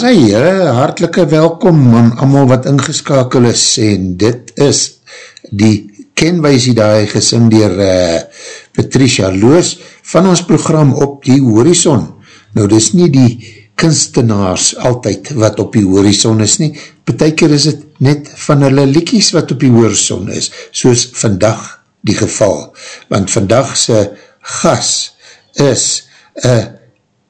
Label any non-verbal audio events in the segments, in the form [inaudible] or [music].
As hy hele hartelike welkom aan amal wat ingeskakel is en dit is die kenwijsie daar gesing dier uh, Patricia Loos van ons program op die horizon. Nou dis nie die kunstenaars altyd wat op die horizon is nie, beteker is het net van hulle liekies wat op die horizon is, soos vandag die geval, want vandagse gas is een uh,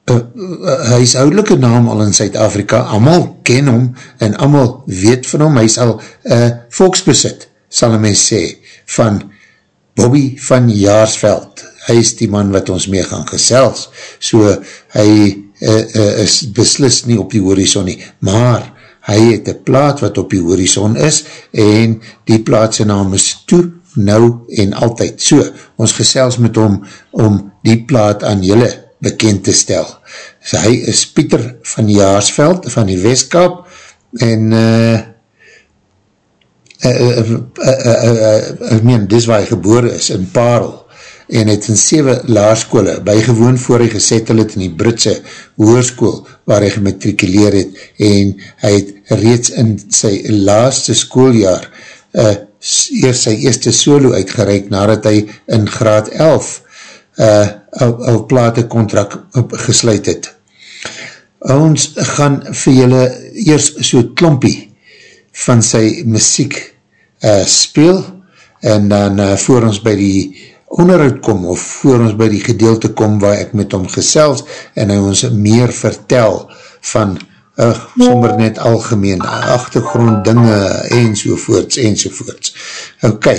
huishoudelike naam al in Suid-Afrika, amal ken hom en amal weet van hom, hy is al uh, volksbesit, sal hy sê, van Bobby van Jaarsveld, hy is die man wat ons mee gaan gesels, so hy uh, uh, is beslis nie op die horizon nie, maar hy het een plaat wat op die horizon is, en die plaat sy naam is Toe, Nou en Altyd. So, ons gesels met hom om die plaat aan julle bekend te stel. So, hy is Pieter van Jaarsveld, van die Westkap, en uh, uh, uh, uh, uh, ek meen, dis waar hy gebore is, in Parel, en het in 7 laarskole bygewoon voor hy gesettel het in die Britse hoerskoel, waar hy gematrikuleer het, en hy het reeds in sy laaste schooljaar uh, eers sy eerste solo uitgereik, nadat hy in graad 11 uh, al plate contract gesluit het. Ons gaan vir julle eers so klompie van sy muziek uh, speel en dan uh, voor ons by die onderhoud kom of voor ons by die gedeelte kom waar ek met hom gesels en hy ons meer vertel van uh, sommer net algemeen achtergrond dinge en sovoorts en sovoorts. Ok,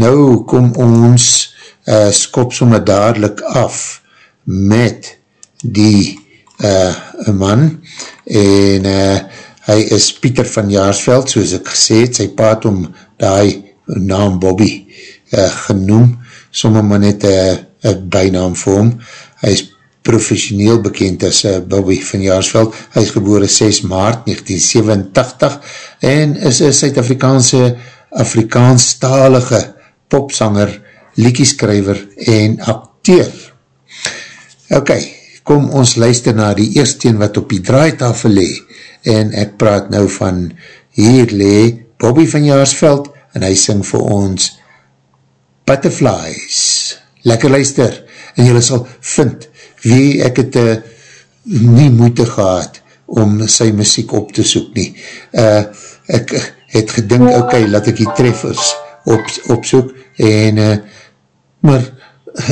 nou kom ons uh, skop sommer dadelijk af met die uh, man. En uh, hy is Pieter van Jaarsveld soos ek gesê het, sy paat om die naam Bobby uh, genoem, sommer maar net een uh, bijnaam vir hom, hy is professioneel bekend as uh, Bobby van Jaarsveld, hy is geboren 6 maart 1987 en is een Suid-Afrikaanse Afrikaanstalige popsanger, liekieskrijver en acteur. Ok, kom ons luister na die eerste wat op die draaitafel lee en ek praat nou van hier lee Bobby van Jaarsveld en hy sing vir ons Butterflies. Lekker luister en jylle sal vind wie ek het uh, nie moeite gehad om sy muziek op te soek nie. Uh, ek het gedink, ok, laat ek die treffers op, opsoek en uh, maar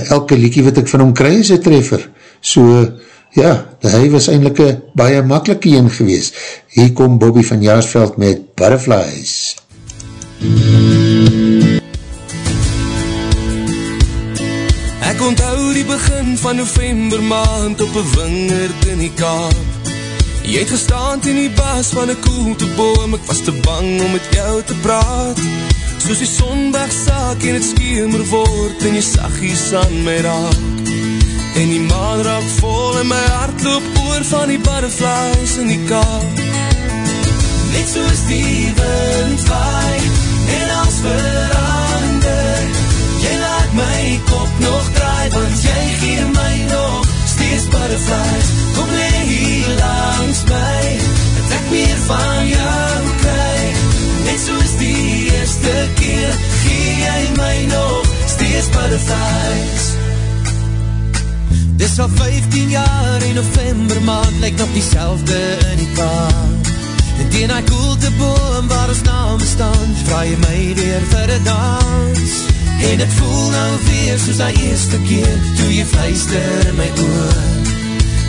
elke liekie wat ek van hom kry is een treffer. So, ja, hy was eindelijk een baie makkelike een gewees. Hier kom Bobby van Jaarsveld met Butterflies. Ek onthou die begin van november maand op een wingerd in die kaap. Jy het gestaan in die bas van een koelte boom, ek was te bang om met jou te praat. Soos die sondag saak en het skemer word en jy sagies aan my raak. En die maan raak vol en my hart loop oor van die butterflies in die kaap. Net soos die wind waai selfde in die kaart En teen die koelte boom waar ons naam staan Vraag jy my weer vir een dans. En het voel nou weer soos die eerste keer Toe jy fluister in my oor.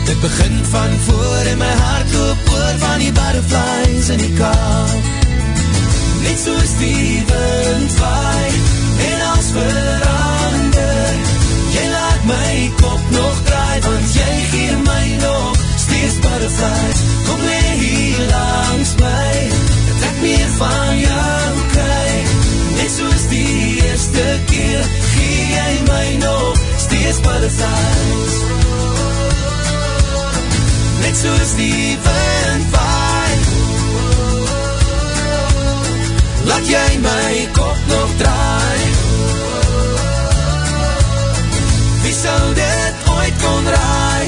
Dit begin van voor en my hart loop oor Van die butterflies in die kaart Net soos die wind waai En als verander Jy laat my kop nog draai Want jy gee my nog steeds butterflies. Kom lee hier langs my. Trek meer van jou kry. Net soos die eerste keer Gee jy my nog steeds butterflies. Net soos die wind waai. Laat jy my kop nog draai. Wie sal dit ooit kon raai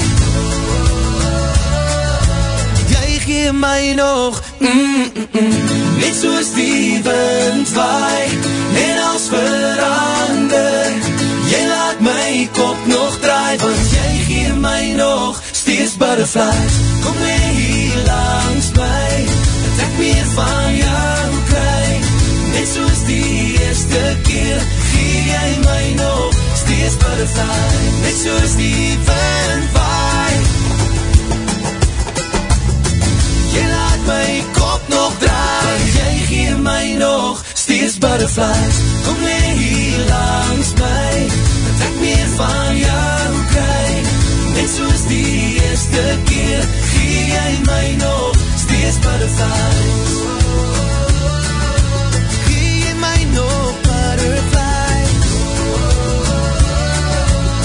gee my nog. Mm, mm, mm. Net soos die wind waai En als verander. Jy laat my kop nog draai Want jy gee my nog Steeds butterflies Kom mee hier langs my Het ek meer van jou kry. Net soos die eerste keer Gee jy my nog Steeds butterflies Net soos die wind waai my kop nog draai. Jy gee my nog steeds butterflies. Kom lee hier langs my Dat ek meer van jou kry. Net soos die eerste keer Gee jy my nog steeds butterflies. Gee jy my nog butterflies?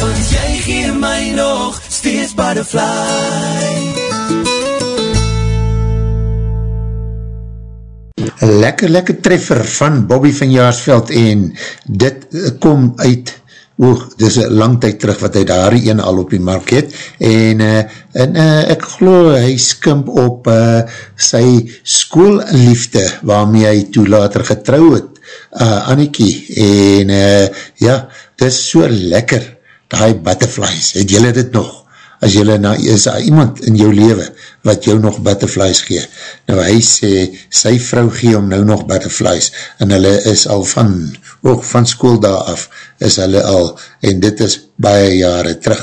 Want jy gee my nog steeds butterflies lekker, lekker treffer van Bobby van Jaarsveld en dit kom uit oog, dis een lang tyd terug wat hy daar een al op die mark het en, uh, en uh, ek geloof hy skimp op uh, sy schoolliefde waarmee hy toe later getrouw het uh, Annikie en uh, ja, dis so lekker die butterflies, het jylle dit nog as jylle na, is daar iemand in jou leven wat jou nog butterflies gee. Nou hy sê, sy vrou gee om nou nog butterflies, en hulle is al van, ook van school daar af, is hulle al, en dit is baie jare terug.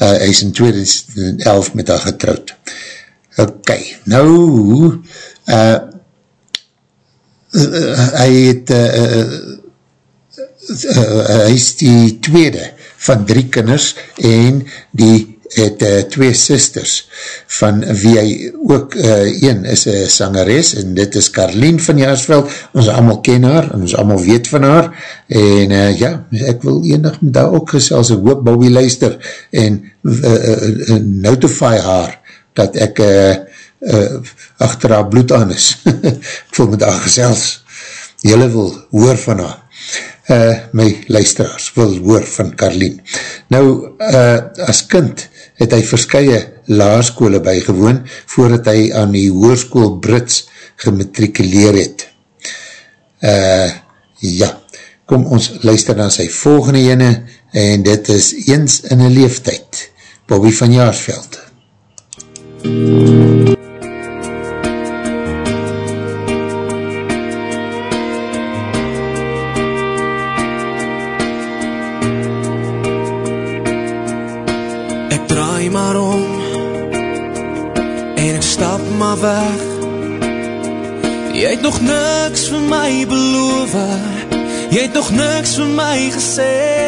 Uh, hy is in 2011 met haar getrouwd. Ok, nou, uh, uh, hy het, uh, uh, uh, hy is die tweede van drie kinders, en die het uh, twee sisters van wie hy ook uh, een is een sangeres en dit is Carleen van Jaarsveld ons allemaal ken haar en ons allemaal weet van haar en uh, ja, ek wil enig met daar ook gesels, ek hoop Bobby luister en uh, uh, notify haar dat ek uh, uh, achter haar bloed aan is. [laughs] Ek wil met haar gesels. Jylle wil hoor van haar Uh, my luisteraars wil hoor van Carleen. Nou, uh, as kind het hy verskye laarskole bygewoon voordat hy aan die hoerskoel Brits gematrikuleer het. Uh, ja, kom ons luister na sy volgende ene en dit is Eens in een Leeftijd, Bobby van Jaarsveld. MUZIEK niks vir my gesê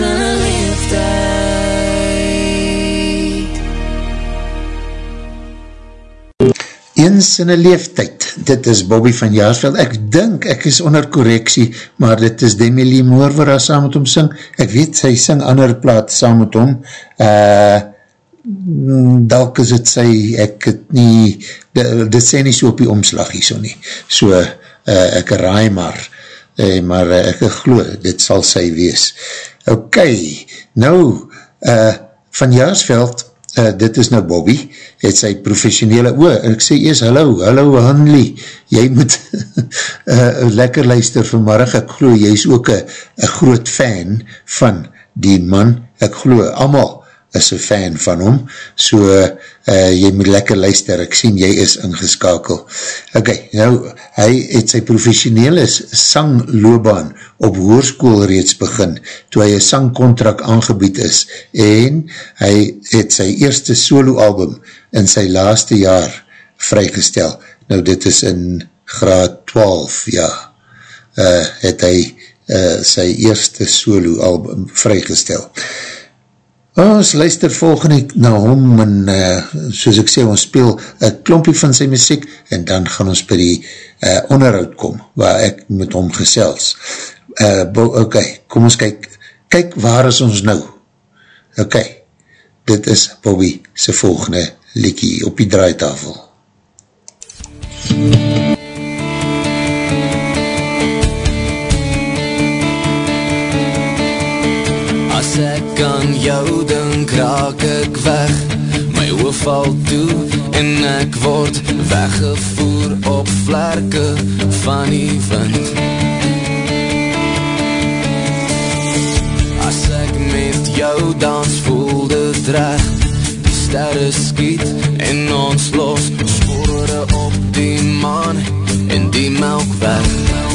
een leeftijd Eens in een leeftijd, dit is Bobby van Jaarsveld, ek dink, ek is onder correctie, maar dit is Demi Lee Moore waar hy saam met hom sing, ek weet, sy sing ander plaat saam met hom, uh, dalk is het sy, ek het nie, dit sê nie so op die omslag hier so nie, so, uh, ek raai maar, uh, maar uh, ek glo, dit sal sy wees. Ok, nou, uh, van Jaarsveld, uh, dit is nou Bobby, het sy professionele oor, en ek sê eers, hallo, hallo Hanley, jy moet uh, [laughs] lekker luister vanmorgen, ek glo, jy is ook een groot fan van die man, ek glo, allemaal is een fan van hom, so uh, jy moet lekker luister, ek sien jy is ingeskakel. Ok, nou, hy het sy professionele sangloobaan op hoerskoel reeds begin, toe hy een sangkontrak aangebied is, en hy het sy eerste soloalbum in sy laaste jaar vrygestel. Nou, dit is in graad 12, ja, uh, het hy uh, sy eerste soloalbum vrygestel. Ons luister volgende na hom en uh, soos ek sê, ons speel een klompie van sy muziek en dan gaan ons by die uh, onderhoud kom waar ek met hom gesels. Uh, ok, kom ons kyk, kyk waar is ons nou? Ok, dit is Bobby sy volgende liekie op die draaitafel. As ek aan jou dink, raak ek weg. My hoof val toe en ek word weggevoer op vlerke van die wind. As ek met jou dans, voel dit recht Die sterre skiet en ons los spore op die maan en die melk weg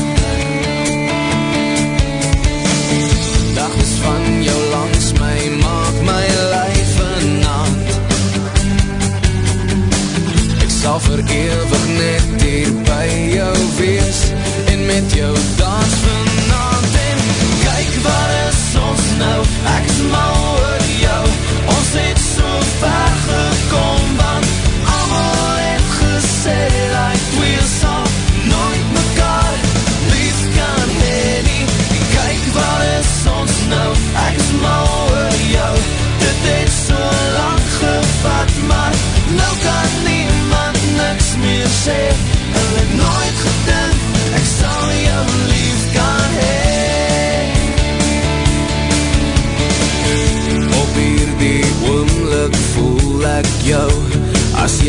Dagtes van jou langs my maak my lyf een naad Ek sal verewig net hier by jou wees En met jou dans vanavond. En kyk waar is ons nou? Ek is mal oor jou. Ons het so ek jou As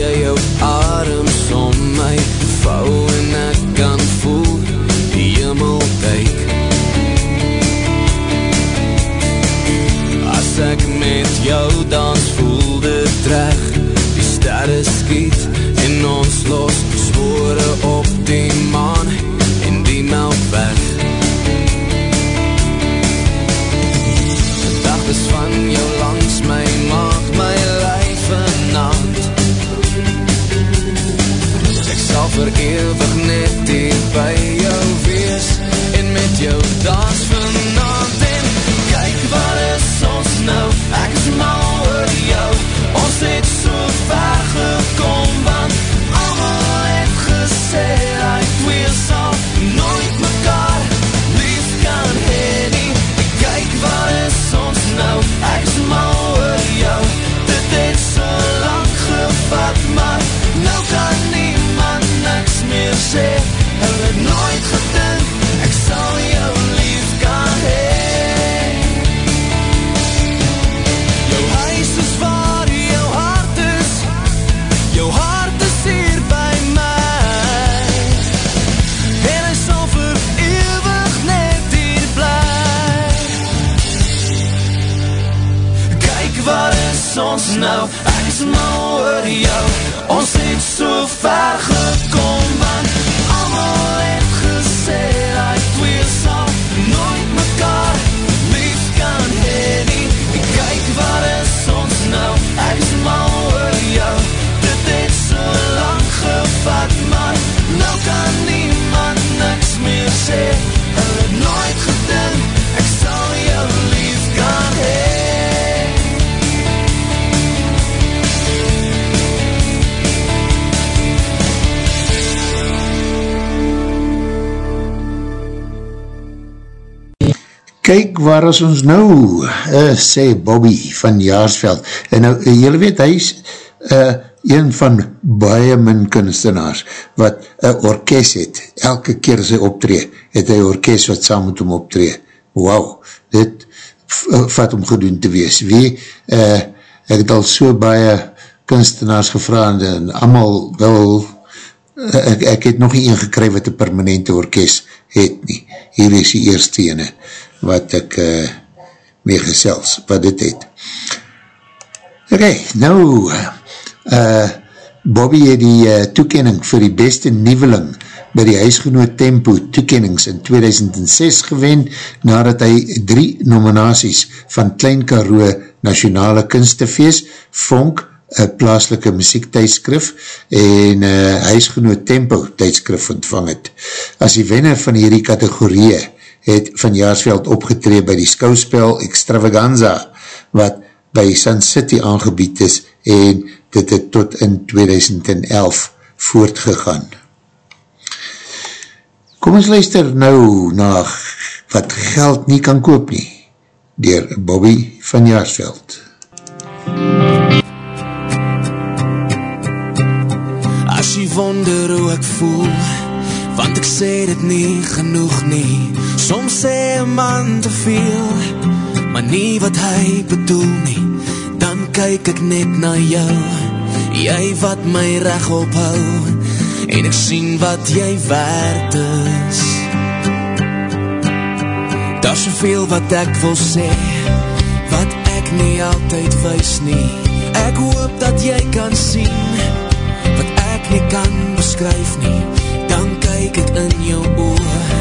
waar is ons nou, uh, sê Bobby van Jaarsveld. En nou, uh, jylle weet, hy is uh, een van baie min kunstenaars wat een orkest het. Elke keer sy optree, het hy orkest wat saam met hom optree. Wauw, dit vat om gedoen te wees. Wie, uh, ek het al so baie kunstenaars gevraagd en allemaal wel, uh, ek, ek het nog nie een gekry wat een permanente orkest het nie. Hier is die eerste ene wat ek uh, mee gesels, wat dit het. Ok, nou, uh, Bobby het die uh, toekening vir die beste nieveling by die huisgenoot Tempo toekennings in 2006 gewen, nadat hy drie nominaties van Klein Karoo Nationale Kunstefeest, Vonk, een plaaslike muziektuidskrif en uh, huisgenoot Tempo tuidskrif ontvang het. As die wenner van hierdie kategorieë het van Jaarsveld opgetree by die skouspel Extravaganza, wat by Sun City aangebied is en dit het tot in 2011 voortgegaan. Kom ons luister nou na wat geld nie kan koop nie, dier Bobby van Jaarsveld. As jy wonder hoe ek voel Want ek sê dit nie genoeg nie. Soms sê een man te veel Maar nie wat hy bedoel nie. Dan kyk ek net na jou. Jy wat my reg ophou En ek sien wat jy waard is. Daar soveel wat ek wil sê Wat ek nie altyd wees nie. Ek hoop dat jy kan sien Wat ek nie kan beskryf nie Ek in jou oor.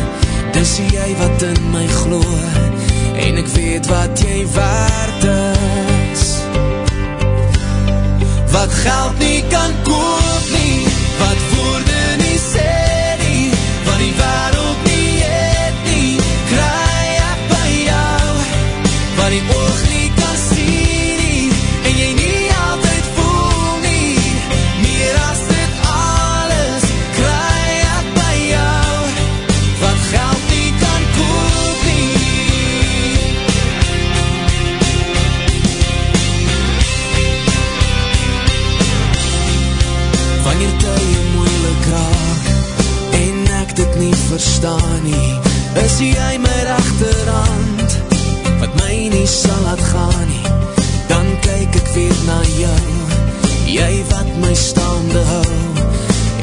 Dis jy wat in my glo. En ek weet wat jy waard is. Wat geld nie kan koop nie. Wat woorde nie sê nie. Wat die wereld verstaan nie. Is jy my rechterhand Wat my nie sal laat gaan nie? Dan kyk ek weer na jou. Jy wat my staande hou.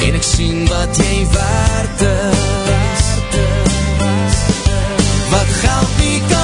En ek sien wat jy waard is. Wat geld nie kan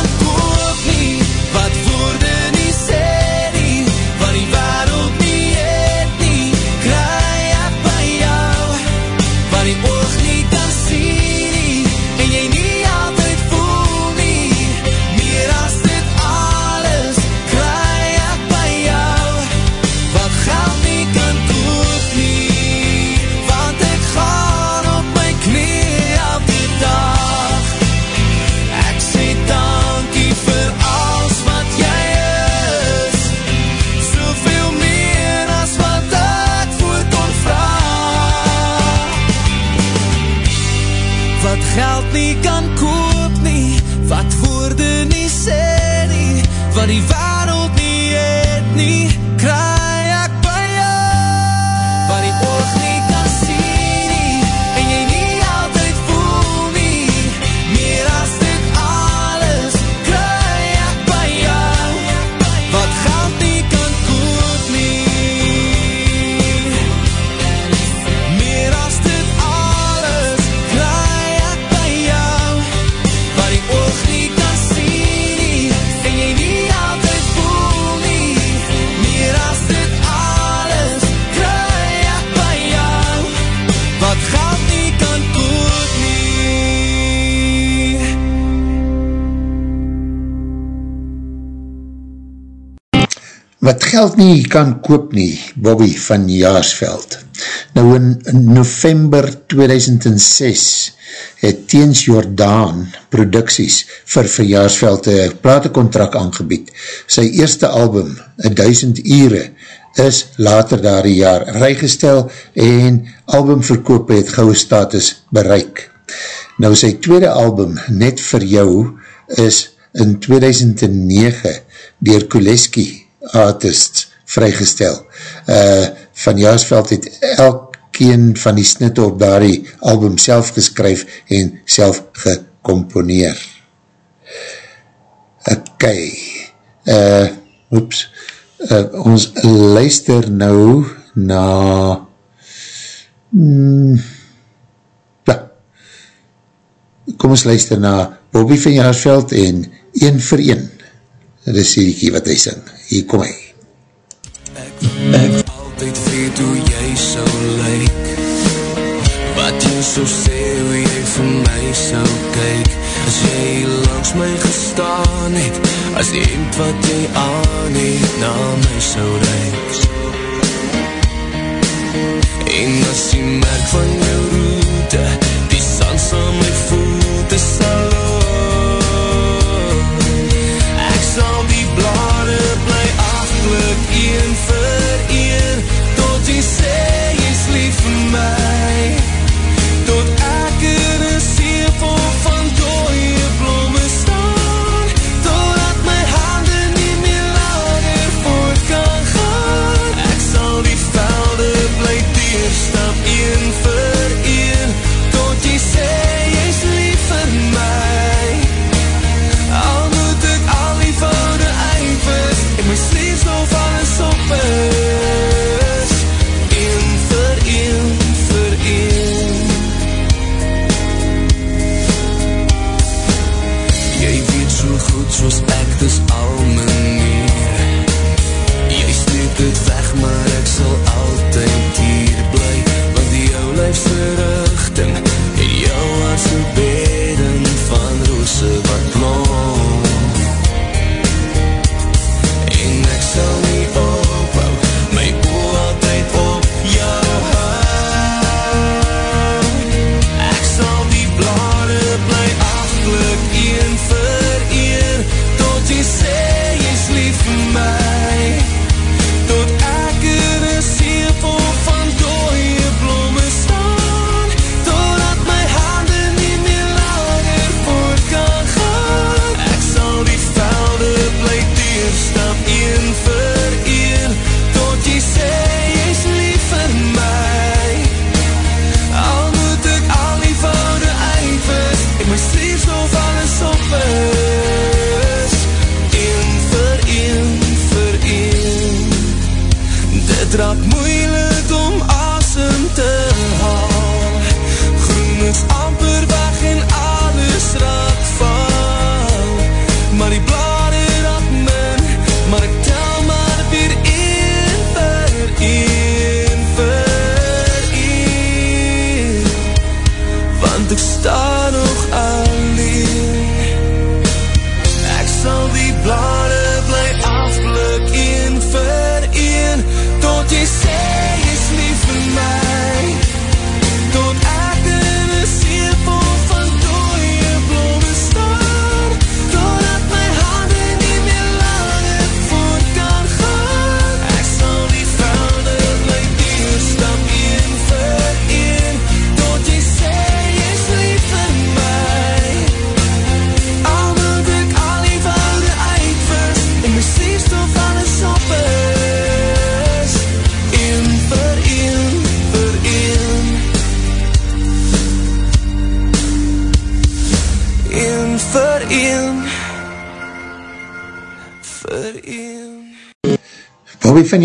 geld nie kan koop nie, Bobby van Jaarsveld. Nou in november 2006 het Teens Jordaan producties vir Verjaarsveld een platencontrak aangebied. Sy eerste album, 1000 Ure, is later daar die jaar rygestel en albumverkoop het gouwe status bereik. Nou sy tweede album, Net vir jou, is in 2009 dier Kuleski artists vrygestel. Uh, van Jaarsveld het elkeen van die snitte op daardie album self geskryf en self gecomponeer. Ok, uh, oeps, uh, ons luister nou na mm, ja, kom ons luister na Bobby van Jaarsveld en Een vir Een. Dit is hierdie wat hy syng hier kom hy. Ek, ek altyd weet hoe jy sou lyk. Wat jy so sê hoe jy vir my sou kyk. As jy langs my gestaan het As die hemd wat jy aan het na my sou reik En as die merk van jou route Die sand sal my voel te sal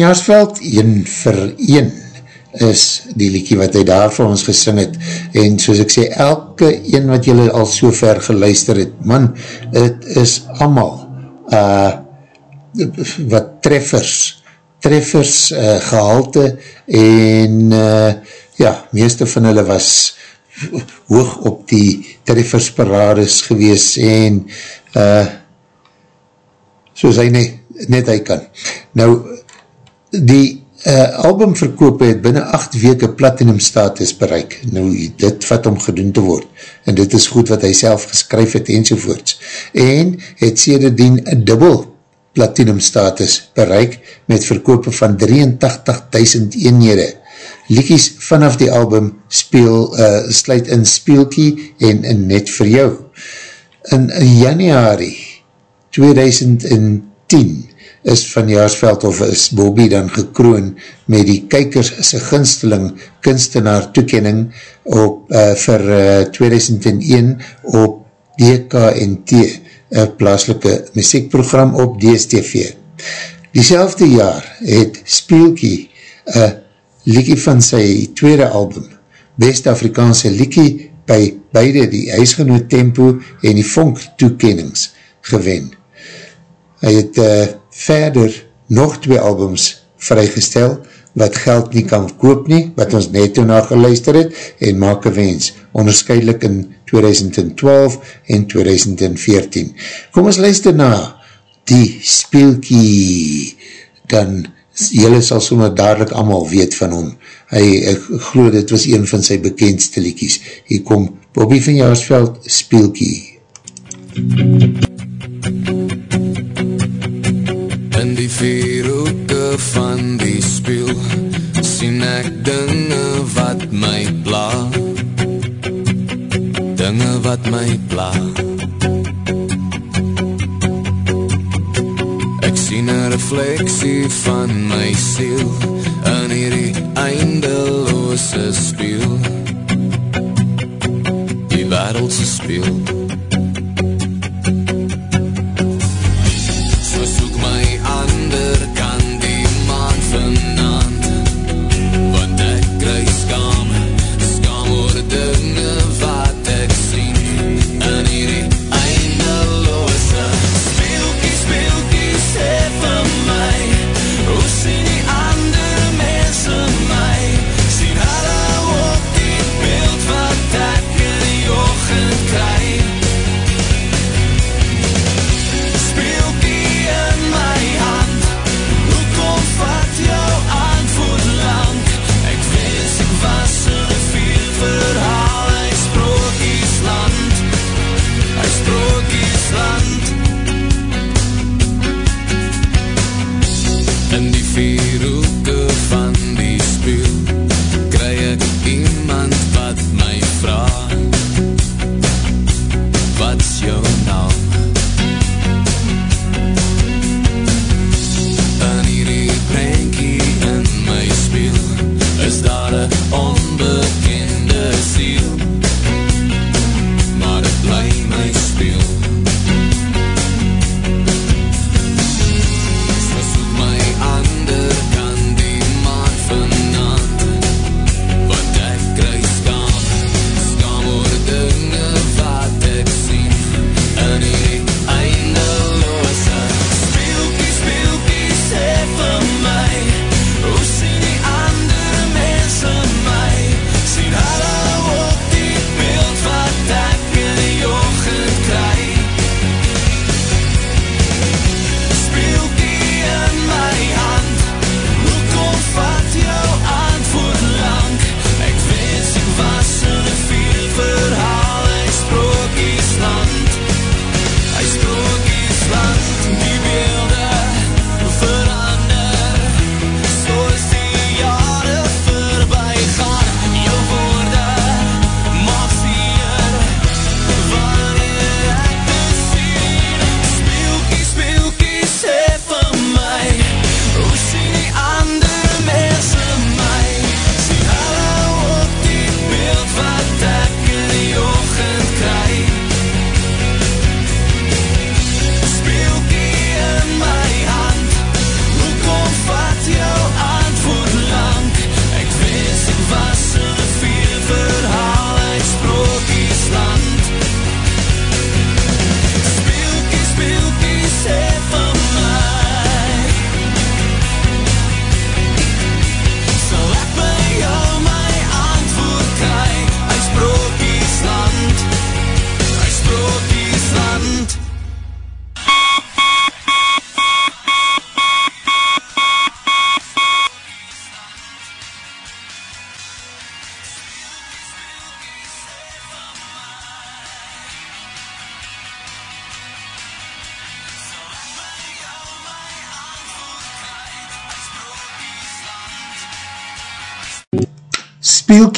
Jaarsveld, een vir een, is die liekie wat hy daar vir ons gesing het. En soos ek sê, elke een wat jylle al so ver geluister het, man, het is allemaal uh, wat treffers, treffers uh, gehalte en uh, ja, meeste van hulle was hoog op die treffersparades gewees en uh, soos hy net, net hy kan. Nou, die uh, albumverkoop het binnen 8 weke platinum status bereik. Nou, dit vat om gedoen te word. En dit is goed wat hy self geskryf het enzovoorts. En het sêderdien een dubbel platinum status bereik met verkoop van 83.000 eenhede. Liekies vanaf die album speel, uh, sluit in Speelkie en in Net vir jou. In januari 2010 is van Jaarsveld of is Bobby dan gekroon met die kijkers sy ginsteling kunstenaar toekening op, uh, vir uh, 2001 op DKNT, een plaaslike muziekprogram op DSTV. Diezelfde jaar het Spielkie een liekie van sy tweede album, West-Afrikaanse liekie by beide die huisgenoot tempo en die vonk toekennings gewen. Hy het uh, verder nog twee albums vrygestel, wat geld nie kan koop nie, wat ons net toen na geluister het, en maak een wens, onderscheidelik in 2012 en 2014. Kom ons luister na die speelkie, dan jylle sal sommer dadelijk allemaal weet van hom. Hy, ek geloof, dit was een van sy bekendste liekies. Hier kom Bobby van Jaarsveld, speelkie. MUZIEK Vierhoeke van die spiel sien ek dinge wat my pla. Dinge wat my pla. Ek sien een refleksie van my siel in hierdie eindeloose spiel. Die wereldse spiel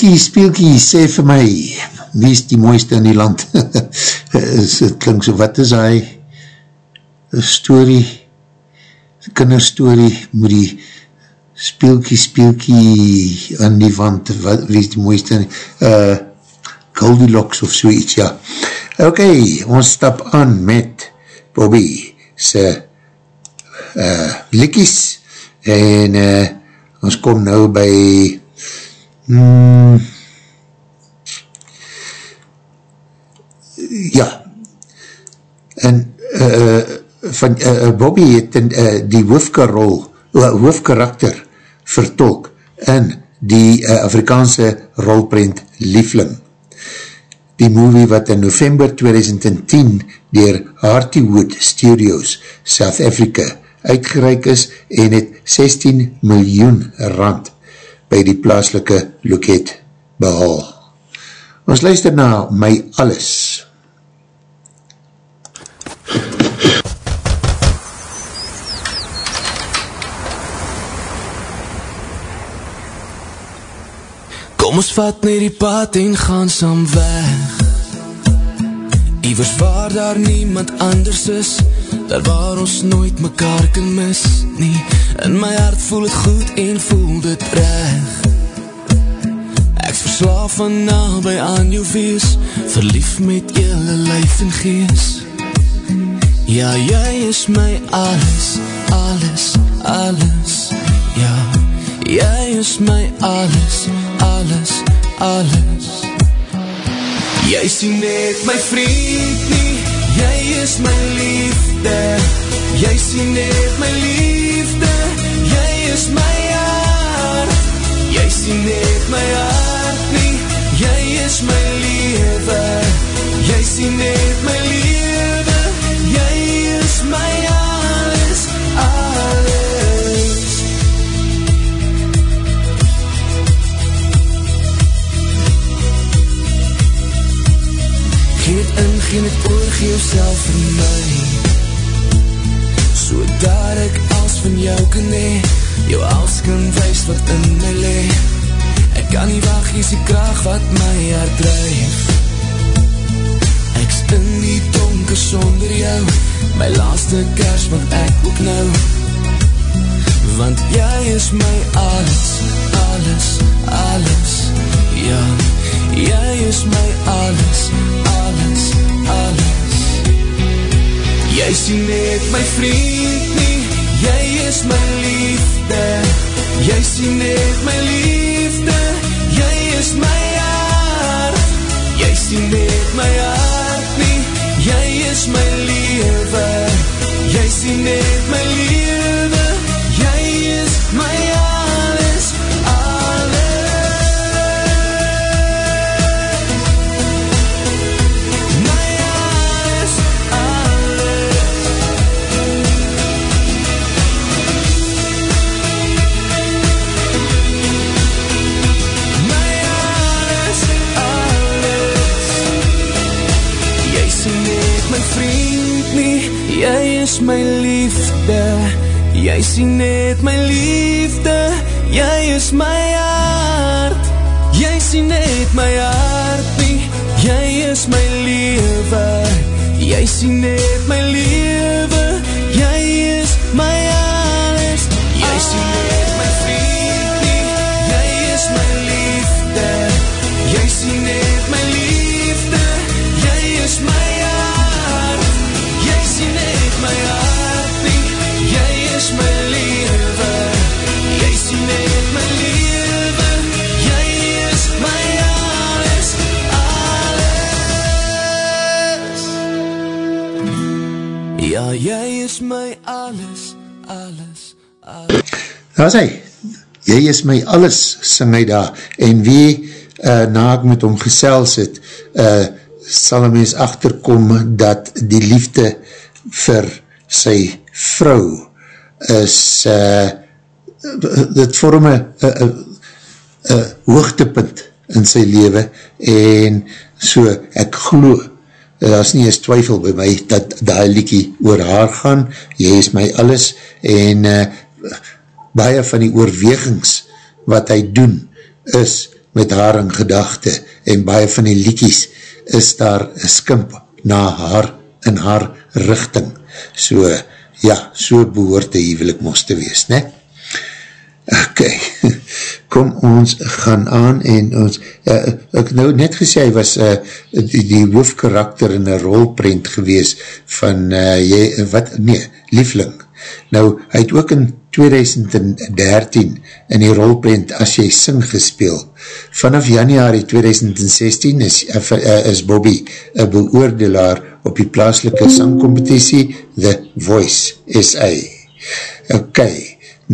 Spielkie, Spielkie, sê vir my, wie is die mooiste in die land? [laughs] Het klink so, wat is hy? Story, kinderstory, moet die Spielkie, Spielkie aan die wand, wat, wie is die mooiste in die uh, Goldilocks of soeits, ja. Ok, ons stap aan met Bobby se uh, likkies en uh, ons kom nou by mm, ja. En uh, van uh, Bobby het in, uh, die hoofkarol uh, hoofkarakter vertolk in die uh, Afrikaanse rolprint Liefling. Die movie wat in november 2010 dier Hartywood Studios South Africa uitgereik is en het 16 miljoen rand by die plaaslike loket behaal. Ons luister na My Alles. Kom ons vat net die pad en gaan saam weg Iwers waar daar niemand anders is Daar waar ons nooit mekaar kan mis nie. In my hart voel het goed en voel dit reg. Ek verslaaf van nabij aan jou wees Verlief met jylle lijf en gees. Ja, jy is my alles, alles, alles. Ja, jy is my alles, alles alles, Jy sien net my vriend nie Jy is my liefde. Jy sien net my liefde. Jy is my hart. Jy sien net my hart nie. Jy is my lewe. Jy sien net my lewe Geen het in, geen het oor, gee jouself vir my. So daar ek als van jou kan hee Jou als kan wees wat in my lee Ek kan nie wacht, hier is die kraag wat my herdrijf Ek's in die donker sonder jou My laaste kers wat ek ook nou. Want jy is my alles, alles, alles Ja, jy is my alles, alles, alles. Jy sien net my vriend nie Jy is my liefde. Jy sien net my liefde Jy is my hart. Jy sien net my hart nie Jy is my lewe. Jy sien net my lewe Jy is my my liefde. Jy sien net my liefde. Jy is my hart. Jy sien net my hart nie Jy is my lewe. Jy sien net my lewe. Jy is my alles. Jy sien net alles Alles, Daar is hy, jy is my alles, sing hy daar, en wie uh, na ek met hom gesels het, uh, sal een mens achterkom dat die liefde vir sy vrou is, uh, dit vorm een hoogtepunt in sy leven, en so, ek glo, daar nie eens twyfel by my, dat die liekie oor haar gaan, jy is my alles, en uh, baie van die oorwegings wat hy doen, is met haar in gedachte en baie van die liekies is daar een skimp na haar in haar richting. So, ja, so behoort die hevelik moest te wees, ne? Ok, [laughs] kom ons gaan aan en ons, uh, ek nou net gesê, hy was uh, die, die hoofdkarakter in een rolprint gewees van, uh, jy, wat, nee, liefling. Nou, hy het ook in 2013 in die rolprint As Jy Sing gespeel. Vanaf januari 2016 is, uh, is Bobby een beoordelaar op die plaaslike sangcompetitie The Voice SA. Ok,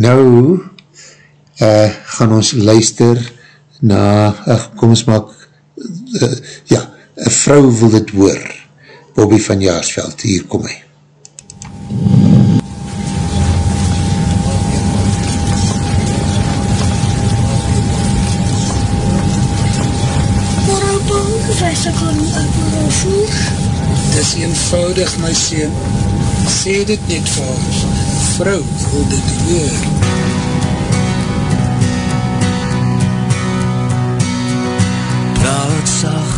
nou, uh, gaan ons luister na, uh, kom ons maak, uh, ja, een vrou wil dit hoor, Bobby van Jaarsveld, hier kom hy. Dis eenvoudig my sien, sê dit net vir ons, vrou wil dit hoor. Praat sag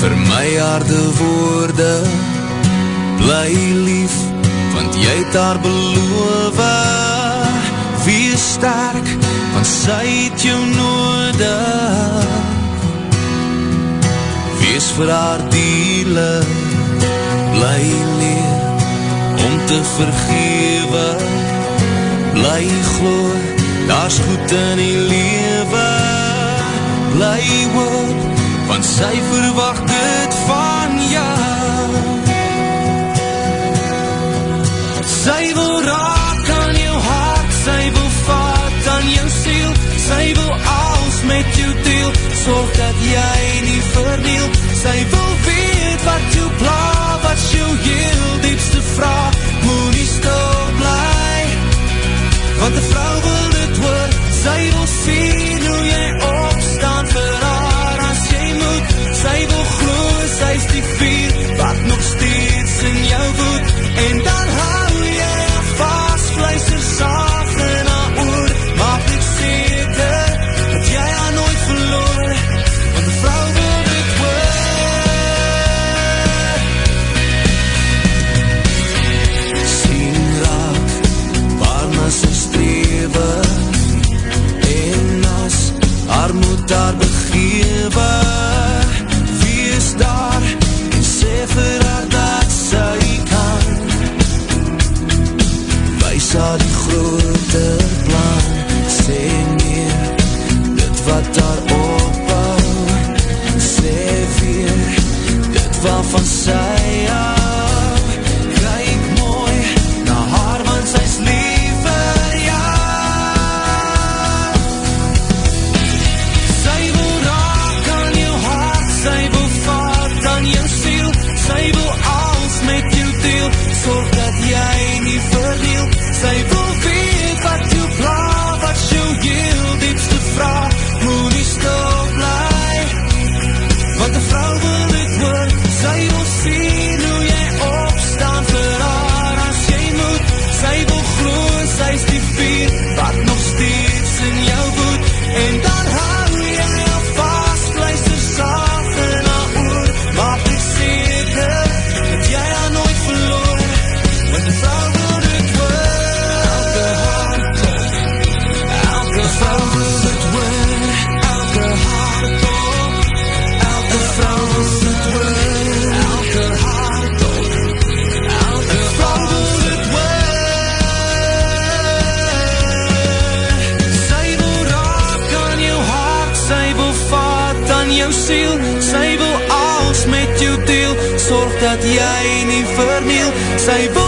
vir my harde woorde. Bly lief want jy het haar beloof. Wees sterk want sy het jou nodig. Wees vir haar diele. Bly leer om te vergewe. Bly gloor daar's goed in die lewe. Bly hoop want sy verwacht dit van jou. Sy wil raak aan jou hart, sy wil vaat aan jou siel, sy wil alles met jou deel, sorg dat jy nie verniel, sy wil weet wat jou pla, wat jou heel diepste vraag, dat jy nie verniel, sy wil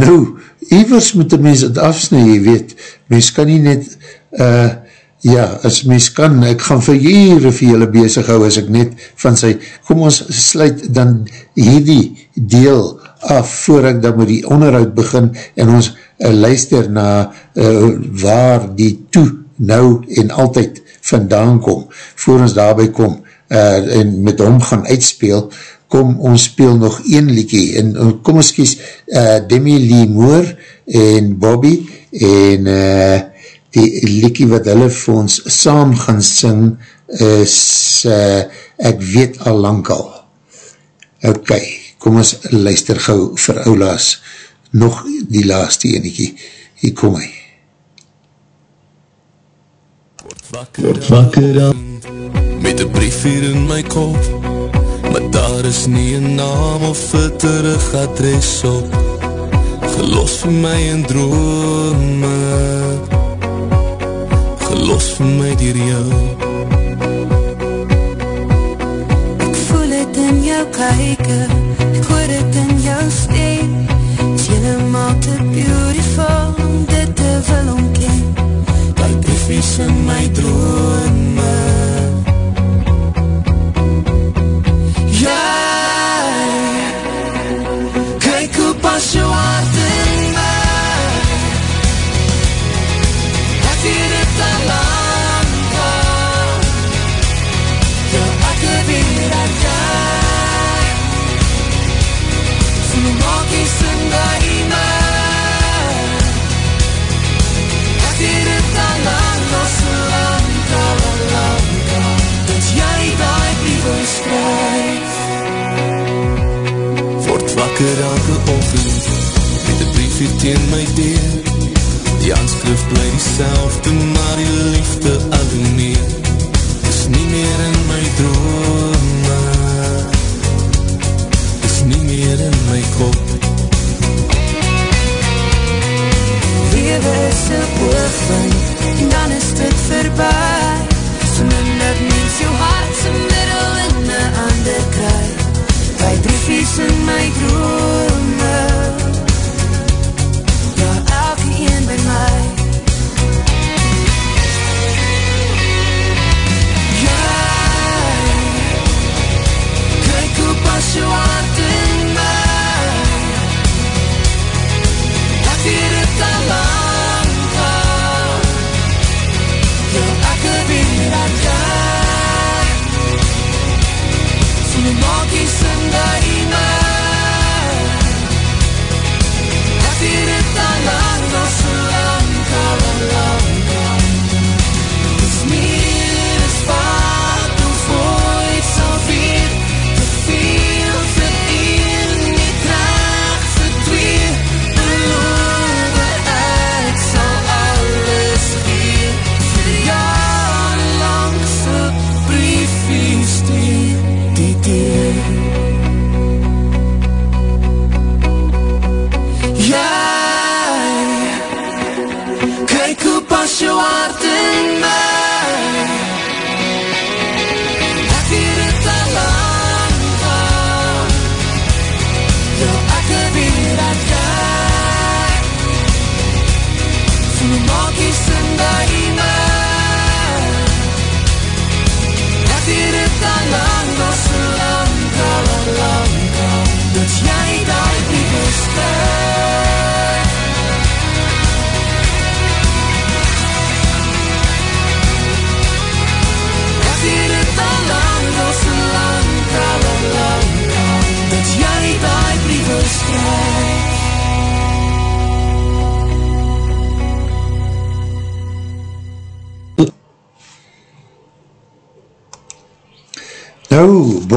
nou, evers moet die mens het afsnui, jy weet, mens kan nie net, uh, ja, as mens kan, ek gaan vir jyre vir julle bezig hou, as ek net van sy, kom ons sluit dan hierdie deel af, voor ek dan met die onderhoud begin, en ons uh, luister na uh, waar die toe, nou en altyd vandaan kom, voor ons daarby kom, uh, en met hom gaan uitspeel, kom ons speel nog een liekie, en kom ons kies uh, Demi Lee Moore en Bobby, en uh, die liekie wat hulle vir ons saam gaan sing, is uh, Ek weet al lang al. Ok, kom ons luister gauw vir oulaas, nog die laaste eniekie, hier kom hy. Word wakker dan Met een brief hier in my kop Maar daar is nie een naam of een terug adres op Gelos vir my in drome. Gelos vir my dier jou. Ek voel het in jou kyke Ek hoor het in jou stem. Is helemaal te beautiful Om dit te wil omken Die briefies in my drome pas jou hart in my Ek weet het al lang al Jou akke weer aan jy Voel maak jy sin by my Ek weet het al lang al so lang al lang al Dat jy die briewe skryf Word wakker elke Hier teen my deur. Die aanskrif bly die selfde Maar die liefde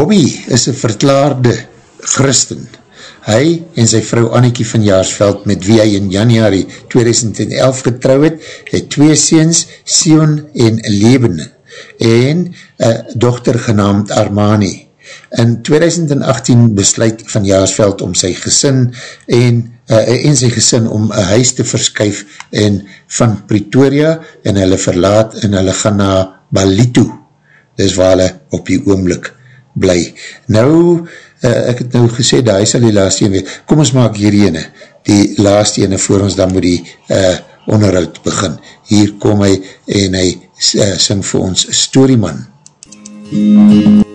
Bobby is een verklaarde christen. Hy en sy vrou Annekie van Jaarsveld, met wie hy in januari 2011 getrouw het, het twee seens, Sion en Leben, en een dochter genaamd Armani. In 2018 besluit van Jaarsveld om sy gesin en, uh, en sy gesin om een huis te verskuif en van Pretoria en hulle verlaat en hulle gaan na Balito dis waar hulle op die oomlik bly. Nou, uh, ek het nou gesê, daar is al die laatste ene, kom ons maak hier ene, die laatste ene voor ons dan moet die uh, onderhoud begin. Hier kom hy en hy uh, sing vir ons Storyman. MUZIEK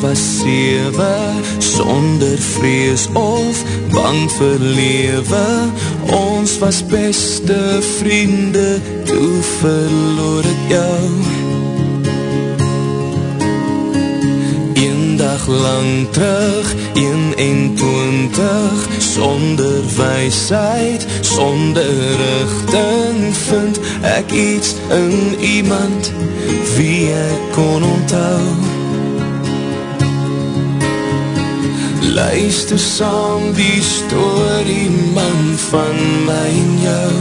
was sewe sonder vrees of bang vir lewe. Ons was beste vriende toe verloor ek jou. Een dag lang terug een en twintig sonder weisheid sonder richting vind ek iets in iemand wie ek kon onthou Luister saam die story man van my en jou.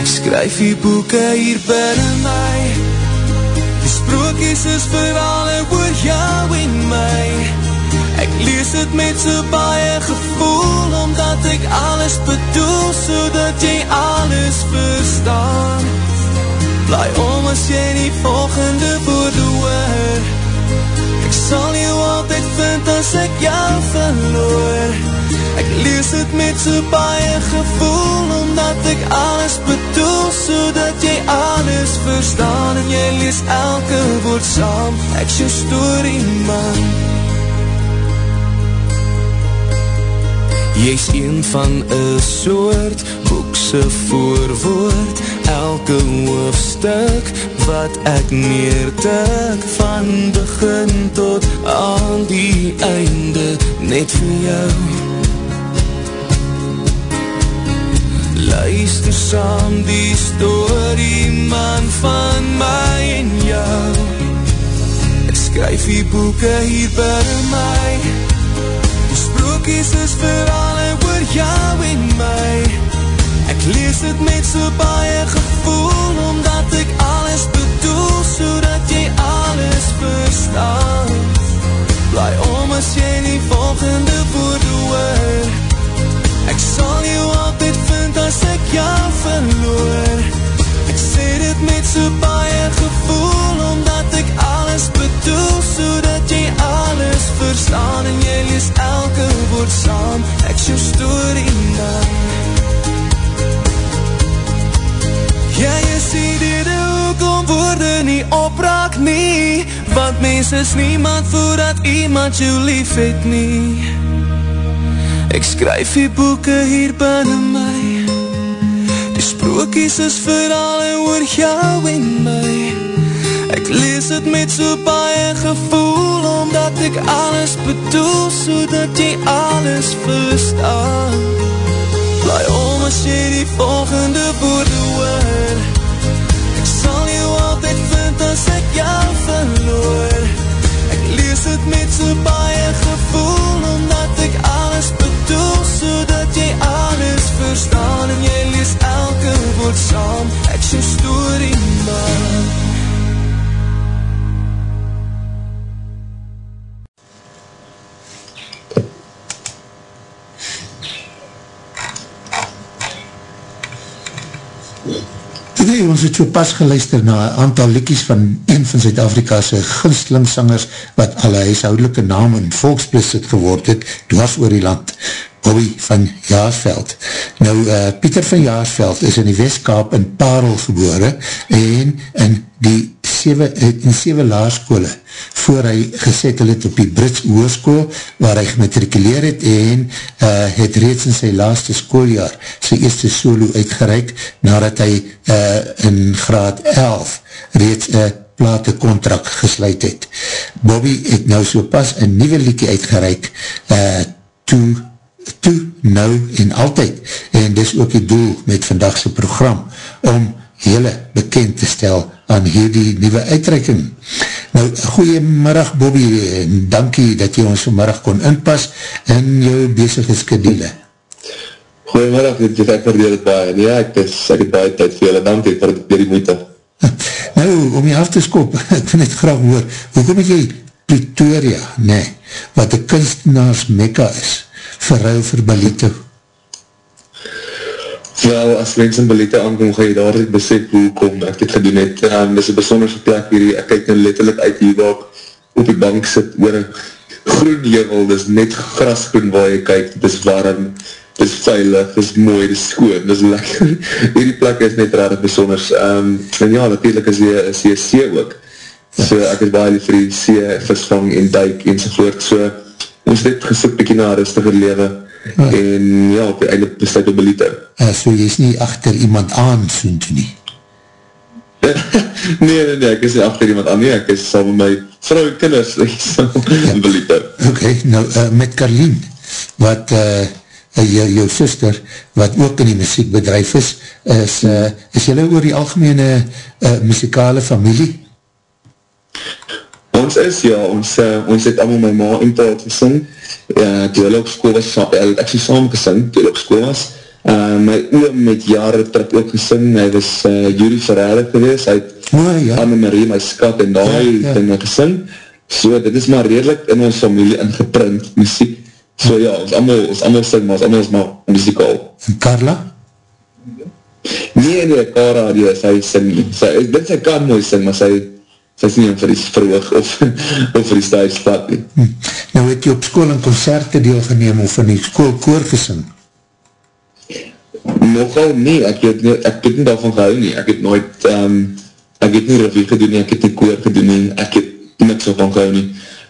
Ek skryf die boeken hier binnen my. Die sprookies is verhale oor jou en my. Ek lees het met so baie gevoel Omdat ek alles bedoel So dat jy alles verstaan. Bly om as jy die volgende woorde hoor Ek sal jou altyd vind as ek jou verloor. Ek lees het met so baie gevoel Omdat ek alles bedoel So dat jy alles verstaan En jy lees elke woord saam. Ek is jou story man Jy is een van een soort Boekse voorwoord. Elke hoofdstuk wat ek neertik. Van begin tot aan die einde net vir jou. Luister saam die story man van my en jou. Ek skryf die boeken hier by my Sprookies is vir alle oor jou en my. Ek lees het met so baie gevoel Omdat ek alles bedoel so dat jy alles verstaan. Bly om as jy die volgende woorde hoor. Ek sal jou altyd vind as ek jou verloor. Ek sê dit met so baie gevoel Omdat ek alles bedoel so dat jy alles verstaan. En jy lees elke woord saam Ek jou story man Jy is die die hoekom woorde nie opraak nie Want mens is niemand voordat iemand jou lief het nie. Ek skryf die boeken hier binnen my. Die sprookies is vooral en oor jou en my Ek lees het met so baie gevoel Omdat ek alles bedoel So dat jy alles verstaan. Bly om as jy die volgende woorde hoor as ek jou verloor. Ek lees het met so baie gevoel Omdat ek alles bedoel So dat jy alles verstaan. En jy lees elke woord saam Ek so story man ons het so pas geluister na een aantal liekies van een van Zuid-Afrika's ginslingsangers wat alle huishoudelike naam in volksbesit geword het, dwars oor die land, Bobby van Jaarsveld. Nou, uh, Pieter van Jaarsveld is in die Westkaap in Parel gebore en in die 7, in 7 laarskole voor hy gesettel het op die Brits oorskool waar hy gematrikuleer het en uh, het reeds in sy laaste schooljaar sy eerste solo uitgereik nadat hy uh, in graad 11 reeds een plate contract gesluit het. Bobby het nou so pas een nieuwe liekie uitgereik uh, toe, toe, nou en altyd en dis ook die doel met vandagse program om hele bekend te stel aan hierdie nieuwe uitreiking. Nou, goeiemiddag Bobby, en dankie dat jy ons vanmiddag kon inpas in jou bezige skedule. Goeiemiddag, dit is ek verdeeld het baie, en ja, ek, is, ek het baie tijd vir julle, dankie vir die moeite. [laughs] Nou, om jy af te skop, [laughs] ek wil net graag hoor, hoekom het jy Pretoria, nee, wat een kunstenaars mekka is, verruil vir Balito? Wel, as mens in Balito aankom, ga jy daar het besef hoe kom ek dit gedoen het. Um, dit is een besonderse plek hier, ek kyk nou letterlijk uit hier waar op die bank sit, oor een groen jevel, dit is net grasgroen waar jy kyk, dit is warm, dit is veilig, dit is mooi, dit is skoon, dit is lekker. [laughs] Hierdie plek is net raar en besonders. Um, en ja, natuurlijk is die, is die see ook. So ek is baie lief vir die see, visvang en duik en sovoort. So ons het gesoek bykie na rustiger lewe ja. en ja, op die einde besluit op belieter. Uh, so jy is nie achter iemand aan soen toe nie? [laughs] nee, nee, nee, ek is nie achter iemand aan nie, ek is saam met my vrou en kinders, ek is saam ja. belieter. Ok, nou uh, met Carlien, wat uh, jou, jou sister, wat ook in die muziekbedrijf is, is, uh, is jylle oor die algemene uh, muzikale familie? Ons is, ja, ons, uh, ons het allemaal my ma en pa het gesing, uh, toe hulle op school was, hy het actually saam gesing, toe hulle op school was, uh, my oom met jare terug ook gesing, hy was uh, Jury Ferreira gewees, hy het oh, ja. Anne-Marie, my skat, en daar ja, ja. gesing, so dit is maar redelijk in ons familie ingeprint, muziek, so ja, ons allemaal, ons allemaal sing, maar ons allemaal is maar muzikaal. En Carla? Nee, nee, Cara, die, sy sing, sy, dit sy kan mooi sing, maar sy is nie vir die verhoog of, [laughs] of vir die stijfstad nie. Hm. Nou het jy op school in concerte deelgeneem of in die school koor gesing? Nogal nie, ek het, nie, ek het nie daarvan gehou nie, ek het nooit, um, ek het nie revie gedoen nie, ek het nie koor gedoen nie, ek het niks van gehou nie,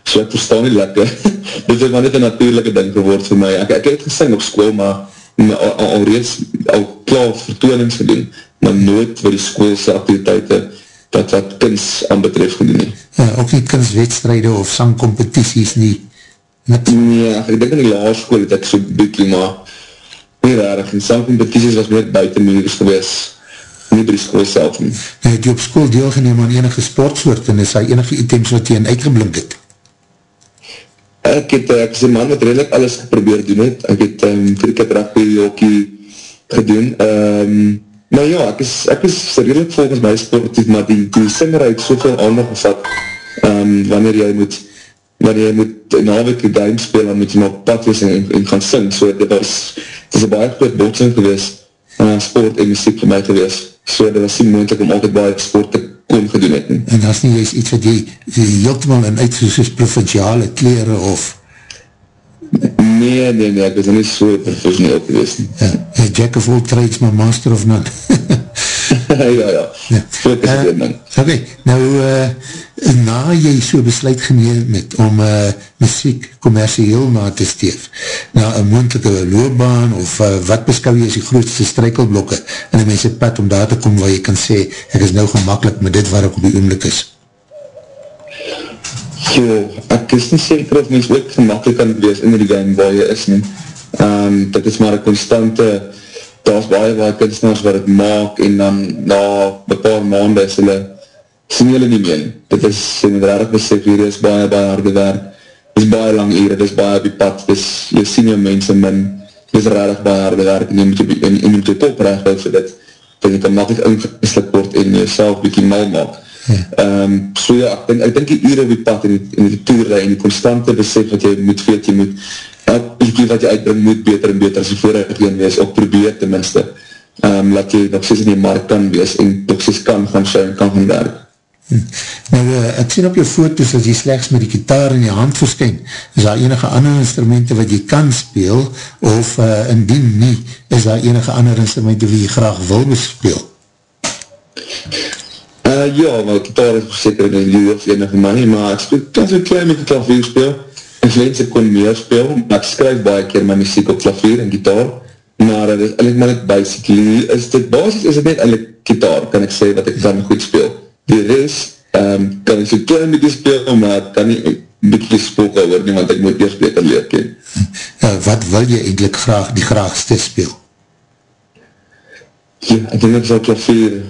so ek verstaan nie lekker, [laughs] dit is maar net een natuurlijke ding geword vir my, ek, ek het gesing op school, maar, maar al, al, al klaar vertoonings gedoen, maar nooit vir die schoolse activiteite, wat wat kunst aan betref gedoen nie. Ja, ook nie kunstwedstrijde of sangcompetities nie? Met... Nee, ek denk in die laarschool het ek so boekie, maar nie rarig. En sangcompetities was net buiten muurs gewees, nie by die school self nie. Ja, het jy op school deelgeneem aan enige sportsoort en is daar enige items wat jy in uitgeblink het? Ek het, ek is een man wat redelijk alles geprobeerd doen het. Ek het um, cricket, rugby, hockey gedoen. Ehm, um, Nou ja, ek is, ek is redelijk volgens my sportief, maar die, die singer het soveel aandag gevat, um, wanneer jy moet, wanneer jy moet in alweek die duim speel, dan moet jy maar pad wees en, en gaan sing, so dit was, dit is een baie groot botsing gewees, uh, sport en muziek vir my gewees, so dit was nie moeilijk om altijd baie sport te kon gedoen het. En dat is nie juist iets wat jy, jy heeltemaal in uit soos provinciale kleren of Nee, nee, nee, ek is nie so professioneel geweest nie. Ja, Jack of all trades, my master of none. [laughs] ja, ja, ja. So ek is uh, ding. Ok, nou, uh, na jy so besluit geneem het om uh, muziek commercieel na te steef, na een moendelike loopbaan, of uh, wat beskou jy as die grootste strijkelblokke in die mense pad om daar te kom waar jy kan sê, ek is nou gemakkelijk met dit waar ek op die oomlik is? So, ek is nie seker of mens ook gemakkelijk kan wees in die game waar jy is nie. Um, dit is maar een constante, daar is baie baie kunstenaars wat het maak en dan na een paar maanden is hulle sien hulle nie meer. Dit is, jy moet rarig besef, hier is baie baie harde werk, dit is baie lang hier, dit is baie op die pad, dit is, jy sien jou mense min, dit is rarig baie harde werk en jy moet jy, jy, moet jy top recht hou vir dit, dat jy kan makkelijk ingeslik word en jyself bykie mal maak. Um, so ja, ek denk, ek denk die uur op die pad en die, en die toer en die constante besef wat jy moet weet, jy moet elke wat jy uitbring moet beter en beter as jy vooruit geen wees, ook probeer tenminste, um, dat jy nog steeds in die markt kan wees en nog steeds kan gaan sy en kan gaan werk. Hm. Nou, uh, ek sien op jou foto's as jy slechts met die gitaar in die hand verskyn, is daar enige ander instrumenten wat jy kan speel, of uh, indien nie, is daar enige ander instrumenten wat jy graag wil bespeel? Uh, ja, maar gitaar is zeker in die of enige manie, maar ek speel, kan so klein met die klavier speel. Ek wens ek kon meer speel, maar ek skryf baie keer my muziek op klavier en gitaar, maar dit is eindelijk maar net basically, is dit basis is dit net eindelijk gitaar, kan ek sê wat ek kan goed speel. Die rest, um, kan ek so klein met die speel, maar ek kan nie een beetje spook hoor nie, want ek moet eerst beter leer ken. Uh, wat wil jy eindelijk graag, die graagste speel? Ja, ek denk dat so klavier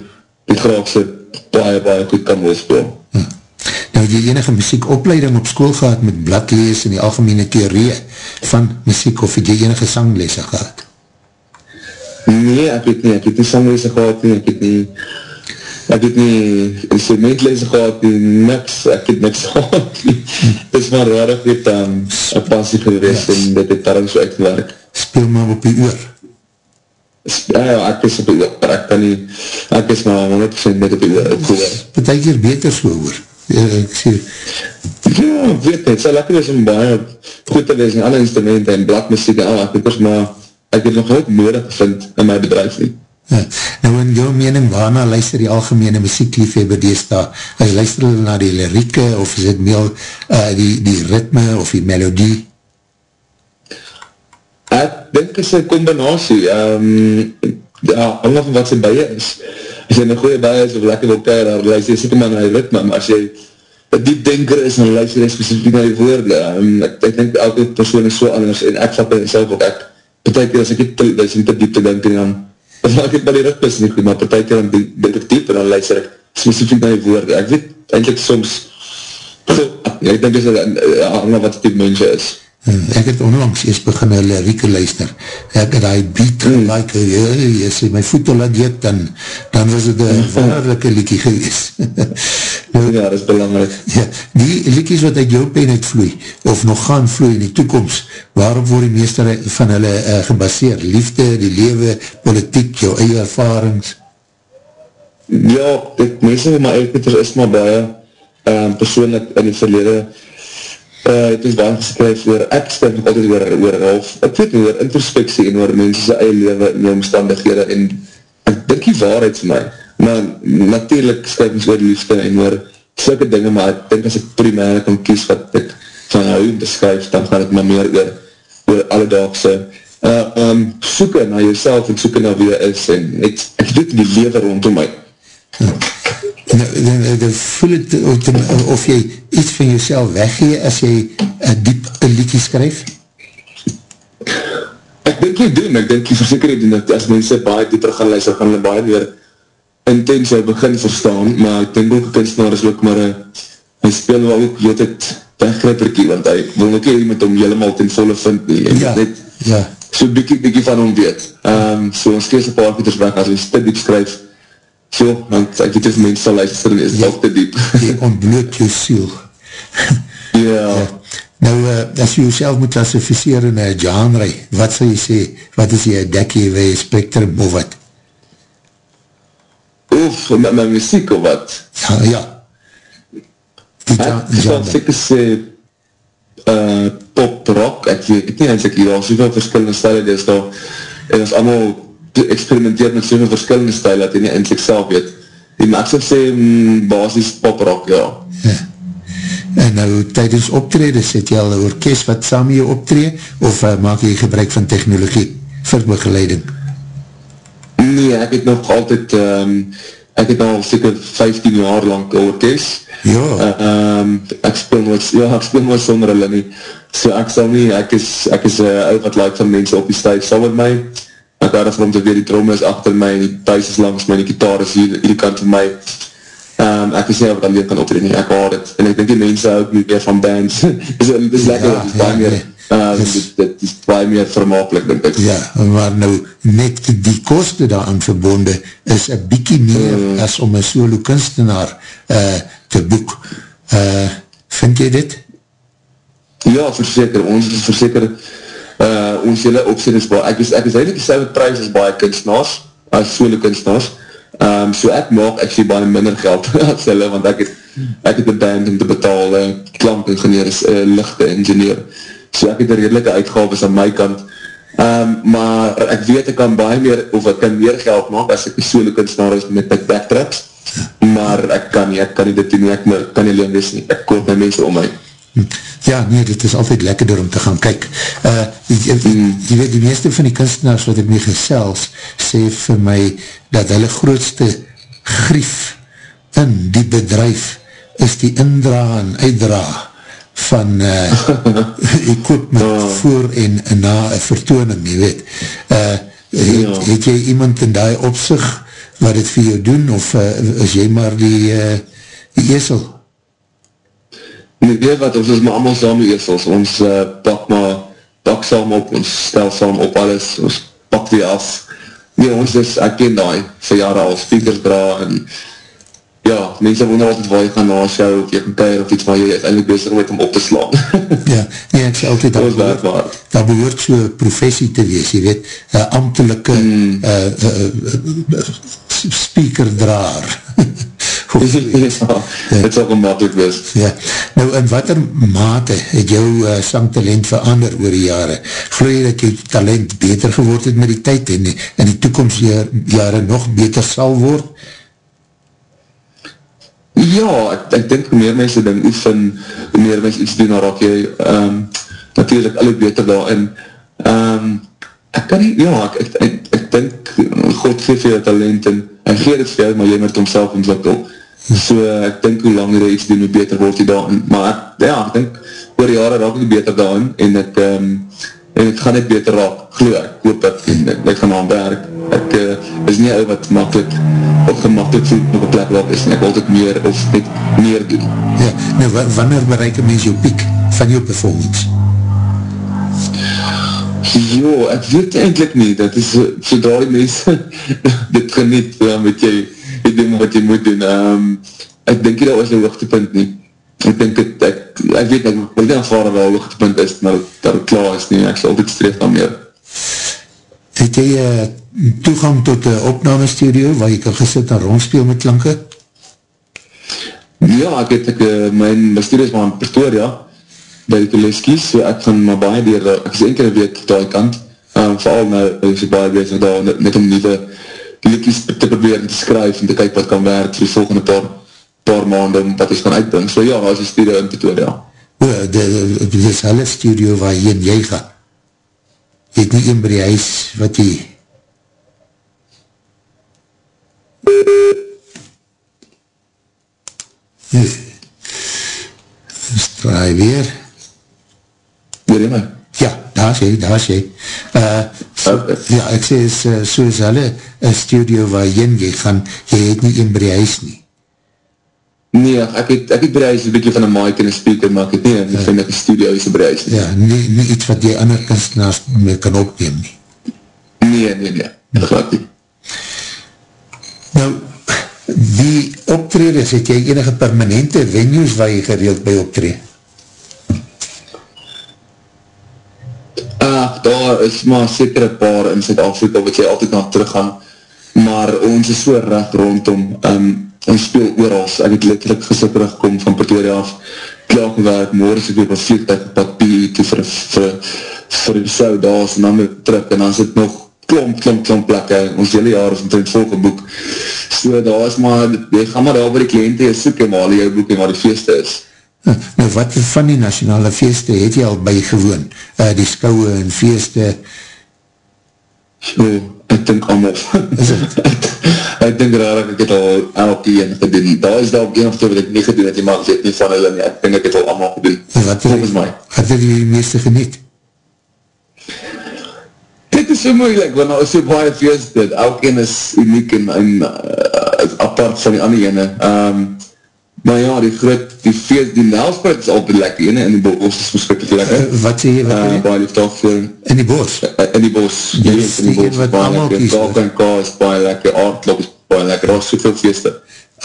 die graagste baie, baie goed kan weespeel. Hm. Nou, die enige muziekopleiding op school gehad met bladlees en die algemene theorie van muziek, of het jy enige sanglese gehad? Nee, ek het nie, ek het nie sanglese gehad nie, ek het nie, ek het nie instrumentleise gehad nie, niks, ek het niks [laughs] gehad nie. Het is maar rarig het um, een passie geweest ja. en dit het daarom so uitgewerk. Speel maar op die oor. Ja, ja, ek is op die oor, ek kan nie, ek is maar 100% net op die oor. Betek hier beter so oor. Ja, ek sê... Ja, weet nie, het sal lekker is om baie goed te wees in alle instrumenten en bladmuziek en al, ek het maar, ek het nog nooit nodig gevind in my bedrijf nie. Ja, nou in jou mening, waarna luister die algemene muziekliefhebber dees daar? Is luister hulle na die lirieke of is het meer uh, die, die ritme of die melodie? Ek denk is een combinatie. Um, ja, hang af wat sy bije is. As jy een goeie bije is of lekker wil keir, dan luister jy sêke maar na die ritme, maar as jy een diep denker is, dan luister jy specifiek na die woorde. Um, ek, ek denk elke persoon is so anders en ek vat in self ook ek, betek as ek nie te, te diep te denken, dan dan maak ek by die rugpis nie goed, maar partij keer dan denk ek diep en dan luister ek specifiek na die woorde. Ek weet eindelijk soms, ek denk is dat uh, wat die mensje is. Hmm, ek het onlangs eers begin een lirieke luister. Ek het die beat hmm. like, jy, jy sê, my voet al laat jeet, dan, dan was het een waarlijke liekie gewees. nou, [laughs] ja, dat is belangrijk. Ja, die liekies wat uit jou pen het vloei, of nog gaan vloei in die toekomst, waarop word die meester van hulle uh, gebaseer? Liefde, die lewe, politiek, jou eie ervarings? Ja, dit meeste van my uitputters is maar baie um, persoonlijk in die verlede uh, het is baie geskryf oor, ek skryf nog altijd oor, oor half, ek weet nie, oor introspectie en oor mense sy eie leven en omstandighede en ek dink die waarheid vir my, maar natuurlijk skryf ons oor liefde en oor sulke dinge, maar ek dink as ek primair kan kies wat ek van hou te skryf, dan gaan het maar meer oor, oor alledaagse uh, um, soeken na jouself en soeken na wie jy is en het, ek weet die leven rondom my. Ja dan, dan, dan voel het of, of jy iets van jouself weggee as jy een diep een liedje skryf? Ek denk jy doen, ek denk jy verseker jy doen dat as mense baie dieper gaan luister, gaan hulle baie weer intens jou begin verstaan, maar ek denk ook een kunstenaar is ook maar een, hy speel wel ook, weet het, weggryperkie, want hy wil ook iemand om helemaal ten volle vind nie, en ja, net ja. so bykie, bykie van hom weet. Um, so ons kees een paar kieters weg, as hy te diep skryf, So, want ek weet of mens sal luister en is ja, te diep. jy ontbloot jou siel. [laughs] ja. ja. Nou, uh, as jy jouself moet klassificeer in een genre, wat sal jy sê, wat is jy, dekkie, wij, spectrum, of wat? Oef, met my muziek, of wat? Ja, ja. Die ek sal seker sê, uh, pop, rock, ek weet nie, en ek hier al soveel verskillende stijle, dis daar, en is allemaal experimenteer met soveel verskillende stijl dat hy nie eindelijk self weet. Die maak sal sê mm, basis pop rock, ja. ja. En nou, tydens optredes, het jy al een orkest wat saam jy optree, of uh, maak jy gebruik van technologie vir begeleiding? Nee, ek het nog altyd, um, ek het al seker 15 jaar lang orkest. Ja. Uh, um, ek speel nooit, ja, ek speel nooit sonder hulle nie. So ek sal nie, ek is, ek is uh, uit wat like van mense op die stuif, sal met my, ek van om te weet, die trom is achter my, die thuis is langs my, die gitaar is hier, hier kant van my, um, ek is nie wat alleen kan optreden nie, ek haal het, en ek denk die mense ook nie meer van bands, dus het is lekker, ja, het is baie ja, meer, nee. um, dit, dit is baie meer vermakelijk, denk ek. Ja, maar nou, net die koste daaraan verbonde, is een bykie meer hmm. as om een solo kunstenaar uh, te boek. Uh, vind jy dit? Ja, verseker, ons is verseker, uh, ons hele opzet is baie, ek is, ek is eigenlijk die selwe prijs as baie kunstenaars, as solo kunstenaars, um, so ek maak actually baie minder geld [laughs] as hulle, want ek het, ek het een band om te betaal, uh, klankingenieur is uh, lichte ingenieur, so ek het een redelike uitgaves aan my kant, um, maar ek weet ek kan baie meer, of ek kan meer geld maak as ek die solo kunstenaar is met my backtracks, maar ek kan nie, ek kan nie dit doen, ek kan nie alleen wees nie, ek koop my mense om my. Ja, nee, dit is altyd lekkerder om te gaan kyk. Uh, jy, jy weet, die meeste van die kunstenaars wat ek mee gesels, sê vir my dat hulle grootste grief in die bedrijf is die indra en uitdra van uh, [laughs] equipment oh. voor en na een vertooning, jy weet. Uh, het, ja. het jy iemand in die opzicht wat het vir jou doen, of uh, is jy maar die, uh, die esel? Nee, weet wat, ons is maar allemaal saam eesels, ons uh, pak maar, pak saam op, ons stel saam op alles, ons pak die af. Nee, ons is, ek ken die, vir jare al speakers dra, en ja, mense wonder altijd waar jy gaan na show, of jy kan keir of iets waar jy eindelijk bezig met om op te slaan. [laughs] ja, nee, ek sê altyd, dat behoort, dat behoort so professie te wees, jy weet, uh, ambtelike mm. uh, uh, uh, speakerdraar. [laughs] [laughs] ja, het sal gemakkelijk wees. Ja, nou in wat er mate het jou uh, sangtalent verander oor die jare? Geloof jy dat jou talent beter geword het met die tyd en in die toekomstjare nog beter sal word? Ja, ek, ek denk hoe meer mense ding oefen, hoe meer mense iets doen, dan raak jy um, natuurlijk alle beter daarin. Um, ek kan nie, ja, ek, ek, ek, ek denk, God geef jy talent en hy geef het vir jou, maar jy moet homself ontwikkel. So ek denk hoe langer jy iets doen, hoe beter word jy daarin. Maar ek, ja, ek denk, oor jare raak ek beter daarin en ek, um, en ek gaan net beter raak, geloof ek, hoop ek, en ek, ek gaan aan werk. Ek uh, is nie ou wat makkelijk of gemakkelijk voel op een plek wat is, en ek wil dit meer of net meer doen. Ja, nou wanneer bereik een mens jou piek van jou performance? Jo, ek weet eindelijk nie, dat is so, sodra die mense [laughs] dit geniet, dan moet jy die doen wat jy moet doen. Um, ek denk nie dat was een hoogtepunt nie. Ek denk het, ek, ek weet, ek wil nie aanvaarden wat hoogtepunt is, maar dat het klaar is nie, ek sal altijd streef dan meer. Het jy uh, toegang tot een opname studio, waar jy kan gesit en rondspeel met klanke? Ja, ek het, ek, uh, my studio is maar in Pretoria, by die Teleskies, so ek gaan maar baie dier, ek is enkele week daar kant, um, vooral nou, ek is baie bezig daar, net om nieuwe liedjes te probeer te skryf en te kyk wat kan werk vir die volgende paar, paar maanden wat ons kan uitbring. So ja, as een studio in Pretoria. O, dit is hulle studio waar jy en jy gaan. Jy het nie een by die huis wat jy... Dus draai weer. Weer in my? Ja, daar sê, daar sê. Uh, so, ja, ek sê, is, uh, soos hulle een studio waar jy jy gaan, jy het nie een by die huis nie. Nee, ek het, ek het by die huis een beetje van een mic en een speaker, maar ek het nie een ja. vind ek een studio is by die huis nie. Ja, nie, nie iets wat jy ander kunstenaars mee kan opneem nie. Nee, nee, nee, dat gaat nie. Nou, die optreders, het jy enige permanente venues waar jy gereeld by optreed? Ach, daar is maar sekere paar in Zuid-Afrika wat jy altyd na terug gaan, maar ons is so recht rondom, um, ons speel oorals, ek het letterlijk gesit terugkom van Pretoria af, klaar gewerk, morgen is ek weer wat vliegtuig papier toe vir, vir, vir die show daas, en dan weer terug, en dan sit nog klomp, klomp, klomp plekke, ons hele jaar is omtrent volgeboek, so daar is maar, jy gaan maar daar by die kliënte jy soek, en waar jy jou boek en waar die feeste is. Nou wat van die nationale feeste het jy al bygewoon? Uh, die skouwe en feeste? So, ek dink allemaal. [laughs] ek dink raar ek het al elke een gedoen. Daar is daar ook een of twee wat ek nie gedoen het, jy mag weet nie van hulle nie. Ek dink ek het al allemaal gedoen. Wat Volgens my. Wat het jy die meeste geniet? Dit is so moeilik, want al is so baie feeste. Elke een is uniek en, en uh, apart van die ander ene. Um, Maar ja, die groot, die feest, die Nelspreid is altijd lekker, ene, in die bos is verskrikkelijk lekker. Uh, wat sê jy, wat uh, baie lief toch voor... In die bos? Uh, in die bos, ja, yes, in die bos is baie lekker, Kalk en Ka is baie lekker, Aardklop is baie lekker, daar is soveel feeste.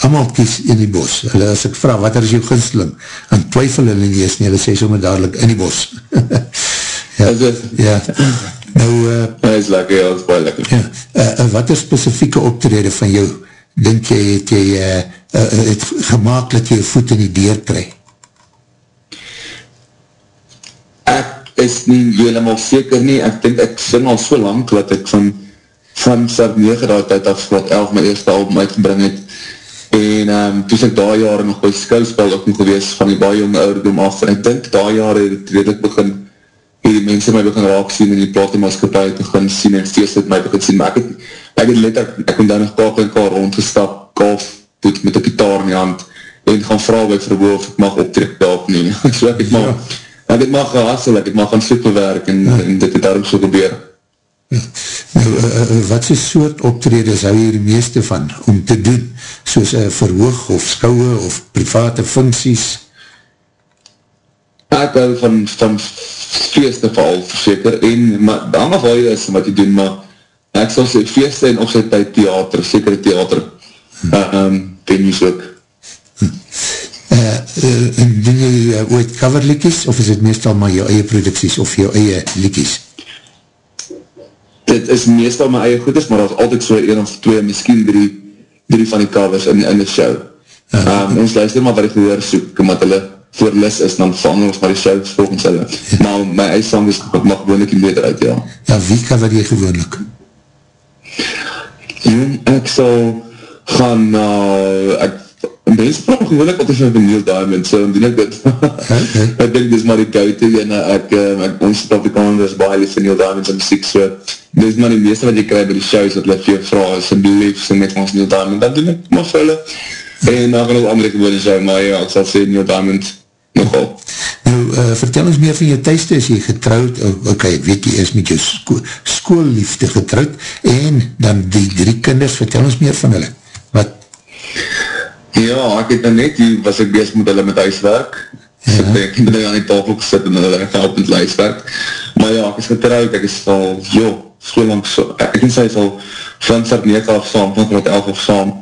Allemaal kies in die bos, hulle as ek vraag, wat is jou ginsteling? En twyfel hulle nie eens nie, hulle sê sommer dadelijk in die bos. [laughs] ja, is het? Ja, nou... Uh, Hy is lekker, ja, is baie lekker. Ja, uh, wat is specifieke optrede van jou, denk jy, het jy... Uh, uh, het gemaakt dat jy voet in die deur krijg? Ek is nie helemaal seker nie, ek denk ek sing al so lang dat ek van van Sub 9 daad uit af wat 11 my eerste album uitgebring het. En um, toes ek daai jare nog by skouspel ook nog gewees van die baie jonge ouderdom af. En ek denk daai jare het redelijk begin die mense my begin raak sien en die platemaatskapie begin sien en feest het my begin sien. Maar ek het, ek het letterlijk, ek kon daar nog kaak en kaak rondgestap, golf doet met een gitaar in die hand en gaan vraag by verboel of ek mag optrek daarop nie. so [laughs] ek het maar, ja. ek het maar gehassel, ek het maar gaan soepenwerk en, ja. en dit het daarom so gebeur. Ja. Nou, uh, wat is soort optredes hou die meeste van om te doen? Soos uh, verhoog of skouwe of private funksies? Ek hou van, van feeste val, verseker, en maar, dan af waar jy is wat jy doen, maar ek sal sê feeste en of sy tyd theater, sekere theater, um, venues ook. Uh, uh, doen jy uh, ooit coverlikies of is het meestal maar jou eie producties of jou eie likies? Dit is meestal my eie goedes, maar dat is altyd so een of twee, miskien drie, drie van die covers in, in die show. Uh, um, ons luister maar wat die gehoor soek, omdat hulle voor lis is, dan verander ons maar die shows volgens hulle. Ja. Maar my eie sang is, mag gewoonlik nie beter uit, ja. Ja, wie cover jy gewoonlik? Jong, ek sal gaan na, uh, ek Mense vraag gewoonlik wat is van Neil Diamond, so doen ek dit. Okay. [laughs] ek denk dis maar die goute en ek, um, ek ons Suid-Afrikaners baie lief van Neil Diamond en muziek, so dis maar die meeste wat jy krijg by die shows, wat hulle vir jou vraag, is een belief, sing met ons Neil Diamond, dan doen ek maar vir hulle. En dan gaan ons andere gewone show, maar ja, ek sal sê Neil Diamond nogal. Nou, uh, vertel ons meer van jou thuisde, is jy getrouwd, oh, ok, weet jy, is met jou sko schoolliefde getrouwd, en dan die drie kinders, vertel ons meer van hulle. Ja, ek het nou net, hier was ek bezig met hulle met huiswerk. Ja. Ek het nou aan die tafel gesit en hulle gehelp met huiswerk. Maar ja, ek is getrouwd, ek is al, joh, so lang, so, ek en sy is al van start 9 af saam, van wat 11 af saam.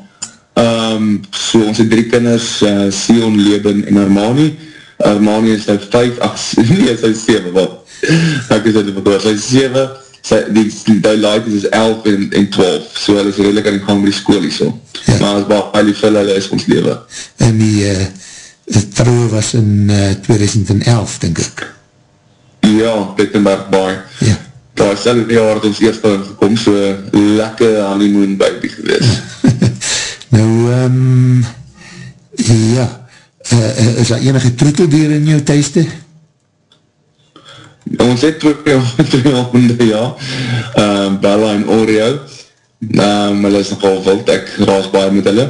Um, so ons het drie kinders, uh, Sion, Leben en Armani. Armani is nou 5, ach, [laughs] nee, sy is 7, wat? Ek is uit die verkoor, sy is 7, sy, die, die light is 11 en, en 12, so hulle is redelijk aan die gang met die school hier so. Ja. Maar as baie lief vir hulle is ons leven. En die, uh, trouwe was in uh, 2011, denk ek. Ja, Pettenberg Bar. Ja. Daar is in die jaar het ons eerst gekom, so lekker honeymoon baby gewees. [laughs] nou, um, ja, uh, is daar enige troeteldier in jou thuisde? Ons het twee [laughs] honde, ja. Um, Bella en Oreo. Um, hulle is nogal wild, ek raas baie met hulle.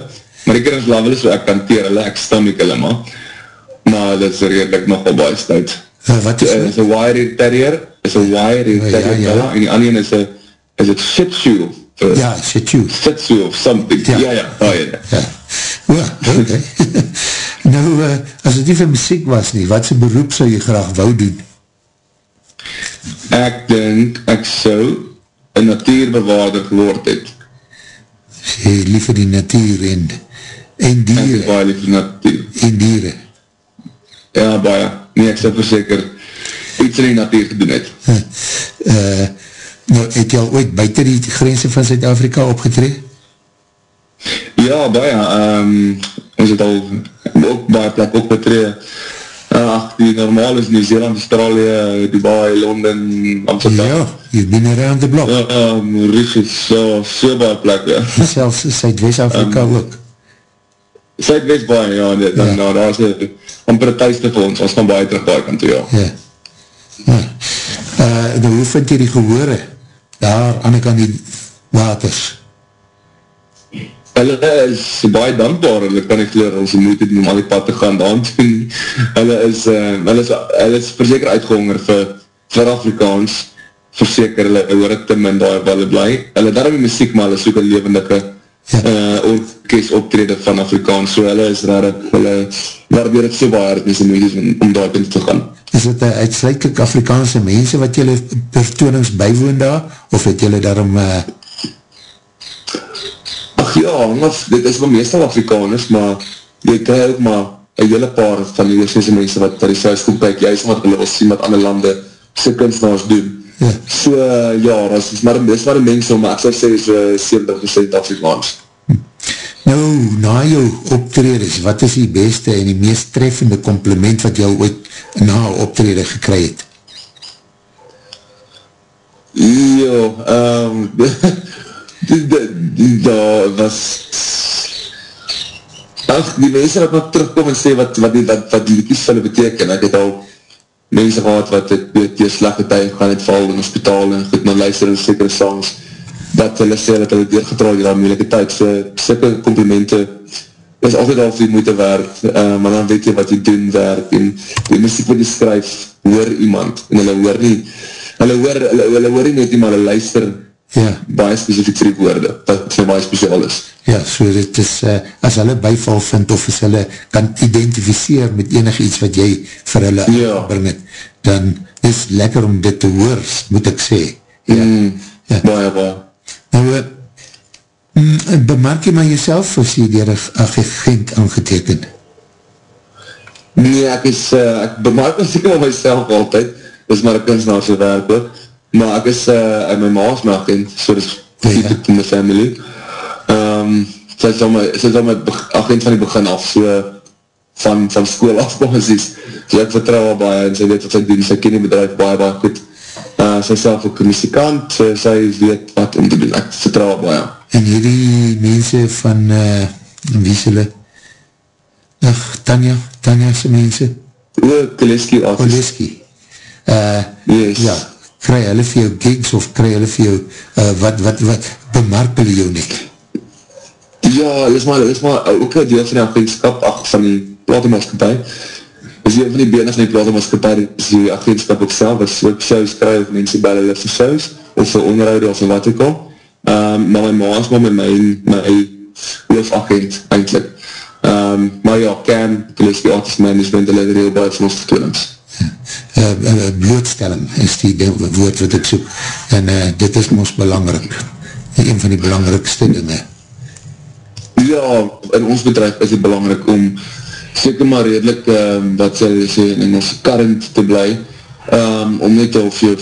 Maar ek is lawe, so ek kanteer hulle, ek stam ek hulle maar. Maar hulle is redelijk nogal baie stuit. Uh, wat is dit? is een wire terrier, is een wire Oh, ja, terrier, ja. Bella, en die ander is een, is het shih tzu? Uh, Ja, shih tzu. Shih tzu of something. Ja. Ja, ja, ja. Oh, ja. Ja. O, oké. [laughs] nou, uh, as het nie vir muziek was nie, wat sy beroep sou jy graag wou doen? Ek denk, ek sou een natuurbewaarder geword het. Sê liever die natuur en, en Ek dieren. baie lief vir natuur. En dieren. Ja, baie. Nee, ek sou verseker iets in die natuur gedoen het. Uh, nou, het jy al ooit buiten die grense van Zuid-Afrika opgetree? Ja, baie. Um, ons het al ook baie plek opgetree. Uh, ach, die normaal is Nieuw-Zeeland, Australië, Dubai, Londen, Amsterdam. Ja, you've been around the block. Ja, uh, Mauritius, so, so baie plek, ja. Selfs Zuid-West-Afrika um, ook. Zuidwest baie, ja, nee, dan, Ja. ja. nou, daar is een amper een thuiste vir ons, ons gaan baie terug baie kant toe, ja. Ja. ja. Uh, nou, hoe vind jy die gehore? Daar, aan die kant die waters. Hulle is baie dankbaar, hulle kan nie geloof, ons die moeite doen om al die pad te gaan daan doen. Hulle is, uh, hulle is, hulle is verseker uitgehonger vir, vir Afrikaans, verseker hulle hoor het te min daar waar hulle bly. Hulle daarom die muziek, maar hulle soek een levendige Ja. uh, orkest optrede van Afrikaans, so hulle is rarig, hulle waardeer het so baie hard, is die moeite om, om daar binnen te gaan. Is het uh, uitsluitlik Afrikaanse mense wat jylle vertoonings bywoon daar? Of het jylle daarom... Uh, Ja, maar dit is wel meestal Afrikaners, maar jy krijg ook maar een hele paar van die Oosterse mense wat daar die saus goed kyk, juist wat hulle wil sien wat ander lande sy kunstenaars doen. Ja. So uh, ja, dat is maar, dit is maar die mense, maar ek sal sê is uh, 70% Afrikaans. nou, na jou optreders, wat is die beste en die meest treffende compliment wat jy ooit na optrede gekry het? Ja, um, [laughs] daar was ach, die mense wat nog terugkom en sê wat, wat, die, wat, wat die liedjes vir hulle beteken, ek het al mense gehad wat het die slechte tyd gaan het val in hospitaal en goed, maar luister in sekere songs, dat hulle sê dat hulle deurgetraal hier aan moeilike tyd, so sikke complimente is altyd al vir die moeite waard, uh, maar dan weet jy wat jy doen werk, en die muziek wat jy skryf, hoor iemand, en hulle hoor nie, hulle hoor, hulle, hulle hoor nie net nie, maar hulle luister Ja, baie specifiek vir die woorde, wat vir baie speciaal is. ja, so dit is, uh, as hulle byval vind of as hulle kan identificeer met enig iets wat jy vir hulle Ja. bring het, dan is lekker om dit te hoor, moet ek sê. Ja, Mm, Ja. Baie, baie. nou, uh, Mm, bemerk jy maar jyself as jy dier agent aangeteken? Nee, ek is, uh, ek bemerk my seker myself altyd, dis maar een kunstenaarse werk ook, maar ek is uh, in my maas my agent, so dis keep it in the family. Um, sy is al my, sy is al my agent van die begin af, so van, van school af, [laughs] basis. So ek vertrouw al baie, en sy weet wat sy doen, sy ken die bedrijf baie, baie goed. Uh, sy self ook een muzikant, so sy weet wat om te doen, ek vertrouw al baie. En hierdie mense van, uh, wie is hulle? Ach, Tanja, Tanja se mense? O, Koleski. Koleski. Uh, yes. Ja, kry hulle vir jou gigs of kry hulle vir jou, uh, wat, wat, wat, bemark hulle jou net? Ja, is maar, is maar ook een deel van die agentskap van die platemaatskapie. Is een van die benes van die platemaatskapie, is die agentskap ook self, wat ook shows kry, of mense bij hulle vir shows, of vir onderhoud, of vir wat ook al. Um, maar my ma is maar met my, my hoofagent, eindelijk. Um, maar ja, Cam, Police Artist Management, hulle het heel baie van ons vertoonings. Uh, uh, blootstelling is die woord wat ek soek, en uh, dit is ons belangrijk, een van die belangrikste dinge. Ja, in ons bedrijf is het belangrijk om seker maar redelijk, um, wat sê sê, in ons current te bly, um, om net of jy,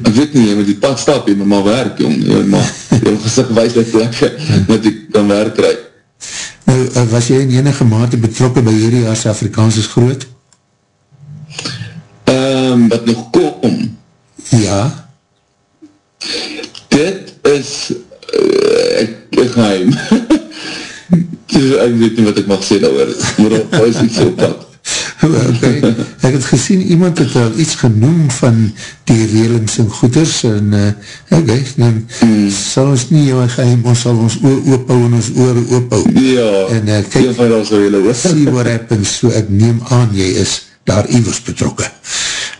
ek weet nie, jy moet die pad stap, jy moet maar werk, jong, jy moet maar, moet gesig wees by plekke, dat jy kan werk krijg. Nou, was jy in enige mate betrokken by hierdie as Afrikaans is groot? Um, wat nog kom? Ja. Dit is, uh, ek, ek geheim. [laughs] ek weet nie wat ek mag sê daar oor, maar daar is iets op dat. [laughs] Okay. Ek het gesien, iemand het al iets genoem van die relings en goeders en uh, okay, dan mm. sal ons nie jou geheim, ons sal ons oor oophou en ons oor oophou. Ja, en uh, kyk, see what happens, so ek neem aan, jy is daar iwers betrokken.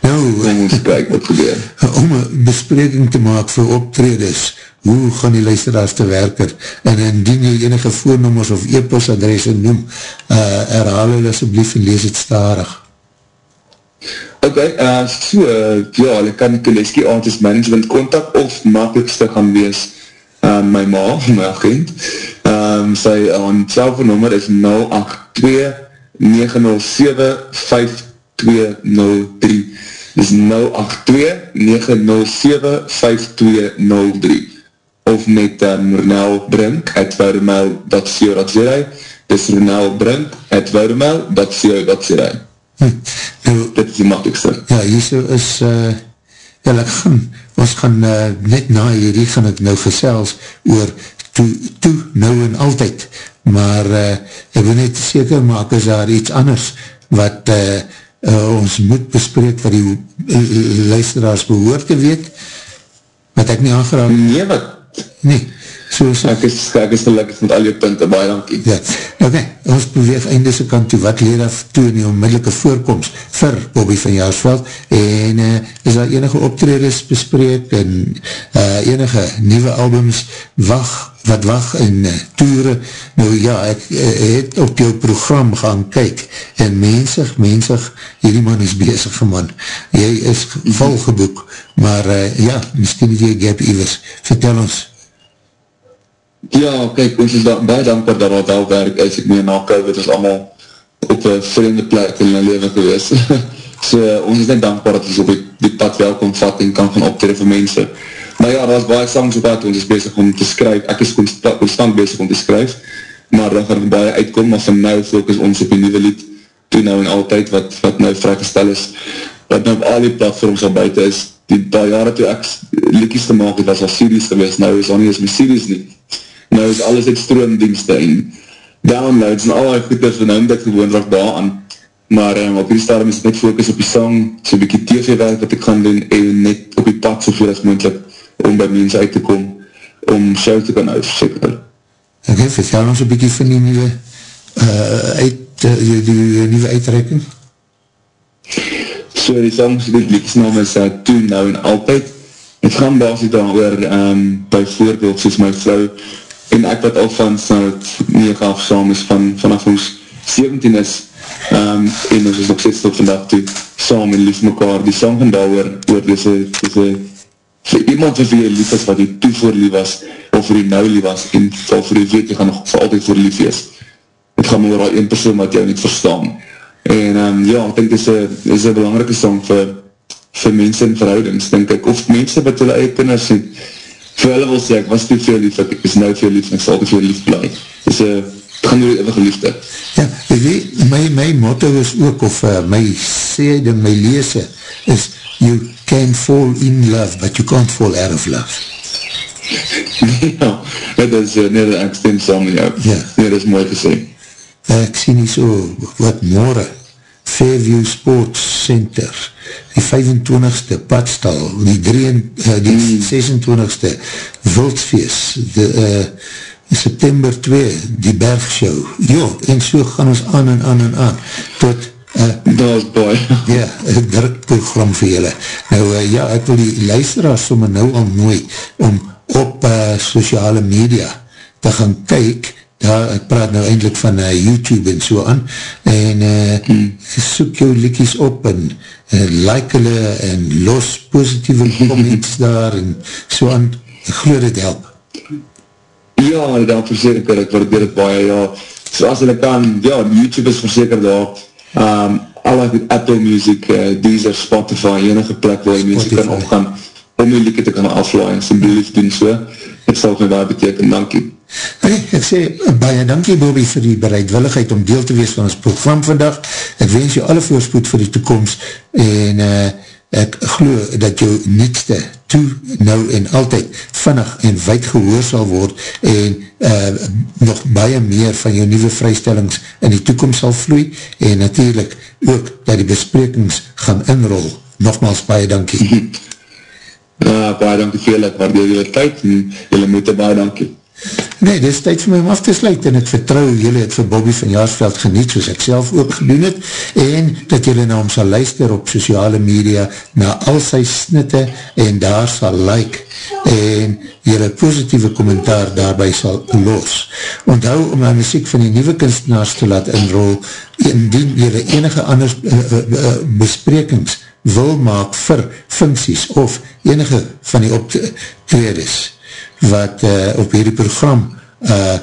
Nou, om ons kyk wat gebeur. Om een bespreking te maak vir optredes, hoe gaan die luisteraars te werker, en indien jy enige voornommers of e-postadresse noem, uh, herhaal hulle asjeblief en lees het starig. Ok, uh, so, uh, ja, hulle kan Kuleski Artist Management contact of makkelijkste gaan wees uh, my ma, my agent. Um, sy aan selfoonnummer is 082 907 5203 Dis 082-907-5203 of met um, Ronel Brink at woudermail.co.za Dis Ronel Brink at woudermail.co.za hm. nou, Dit is die makkelijkste. Ja, hierso is uh, ja, ek gaan, ons gaan uh, net na hierdie gaan ek nou gesels oor toe, toe, nou en altyd maar uh, ek wil net seker maak is daar iets anders wat uh, uh, ons moet bespreek wat die uh, luisteraars behoor te weet, wat ek nie aangeraak. Nee, wat? Nee. So, so. Ek is, ek is gelukkig met al jou punte, baie dankie. Ja, ok, ons beweeg eindese kant toe, wat leer af toe in die onmiddellike voorkomst vir Bobby van Jaarsveld, en uh, is daar enige optreders bespreek, en uh, enige nieuwe albums, wacht, wat wacht in uh, toere, nou ja, ek uh, het op jou program gaan kyk, en mensig, mensig, hierdie man is bezig man, jy is volgeboek, maar uh, ja, miskien het jy gap ewers, vertel ons, Ja, kijk, ons is da baie dankbaar dat wat wel werk is. Ek meen, na COVID is allemaal op een vreemde plek in my leven gewees. [laughs] so, ons is net dankbaar dat ons op die, die pad wel kon vat en kan gaan optreden vir mense. Maar ja, daar is baie songs op wat ons is bezig om te skryf. Ek is constant, constant bezig om te skryf, maar daar gaan baie uitkom, maar van nou focus ons op die nieuwe lied, toe nou en altyd, wat, wat nou vrygestel is, wat nou op al die platforms al buiten is. Die paar jare toe ek liedjes te maak, het was al series geweest, nou is al nie eens my series nie nou is alles het stroomdienste en downloads en al die goeders van nou dat gewoon raak daar aan maar um, op die stadium is net focus op die song so'n bykie tv werk wat ek gaan doen en net op die pad soveel as moeilijk om by mense uit te kom om show te kan uitseker Ok, vertel ons een bykie van die nieuwe uh, uit, uh, die, die nieuwe uitrekking so die song die liedjesnaam is uh, Toen, Nou en Altyd het gaan basis daar oor um, by voorbeeld soos my vrouw en ek wat al van snart 9 af saam is van, vanaf ons 17 is um, en ons is nog steeds tot vandag toe saam en lief mekaar die sang van daar oor, oor deze, deze vir iemand wat vir jy lief is wat jy toe voor lief was of waarvoor jy nou lief was, en waarvoor jy weet, jy gaan nog vir altyd voor lief wees. Het gaan maar een persoon wat jou niet verstaan. En um, ja, ek denk dit is een belangrike song vir, vir mense in verhoudings, denk ek, of mense wat hulle eie kinders sien, vir hulle wil sê, ek was te veel lief, ek is nou veel lief, en ek sal te veel lief blij. Dus uh, het gaan door eeuwige liefde. Ja, weet, my, my motto is ook, of uh, my sê, my leese, is, you can fall in love, but you can't fall out of love. [laughs] ja, dit is, uh, nee, ek stem saam met jou. Ja. Nee, dit is mooi gesê. Ek sien nie so, wat morgen, Fairview Sports Center, die 25ste Padstal, die, 3, uh, die mm. 26ste Wildsfeest, die, uh, September 2, die Bergshow, jo, en so gaan ons aan en aan en aan, tot Uh, dat is baie. [laughs] Ja, een drukprogram vir julle. Nou, uh, ja, ek wil die luisteraars somme nou al mooi om op uh, sociale media te gaan kyk, daar, ek praat nou eindelijk van uh, YouTube en so aan, en uh, hmm. soek jou likies op en uh, like hulle en los positieve [laughs] comments daar en so aan, ek geloof dit help. Ja, dat verseker, ek waardeer het baie, ja, soos hulle kan, ja, YouTube is verseker daar, um, alle Apple Music, uh, Deezer, Spotify, enige plek waar jy muziek kan opgaan, om jy lieke te kan aflaai, en sy belief doen so, het sal my baie beteken, dankie. Hey, ek sê, baie dankie Bobby vir die bereidwilligheid om deel te wees van ons program vandag, ek wens jy alle voorspoed vir die toekomst, en uh, ek glo dat jou nietste toe, nou en altyd vinnig en wijd gehoor sal word en uh, nog baie meer van jou nieuwe vrystellings in die toekomst sal vloei en natuurlijk ook dat die besprekings gaan inrol. Nogmaals, baie dankie. Ja, [laughs] baie dankie vir julle, ek waardeer julle tyd en julle moete baie dankie. Nee, dit is tyd vir my om af te sluit en ek vertrouw jylle het vir Bobby van Jaarsveld geniet soos ek self ook gedoen het en dat jylle na hom sal luister op sociale media na al sy snitte en daar sal like en jylle positieve kommentaar daarby sal los. Onthou om my muziek van die nieuwe kunstenaars te laat inrol indien jylle enige anders uh, uh, uh, besprekings wil maak vir funksies of enige van die optredes wat uh, op hierdie program uh,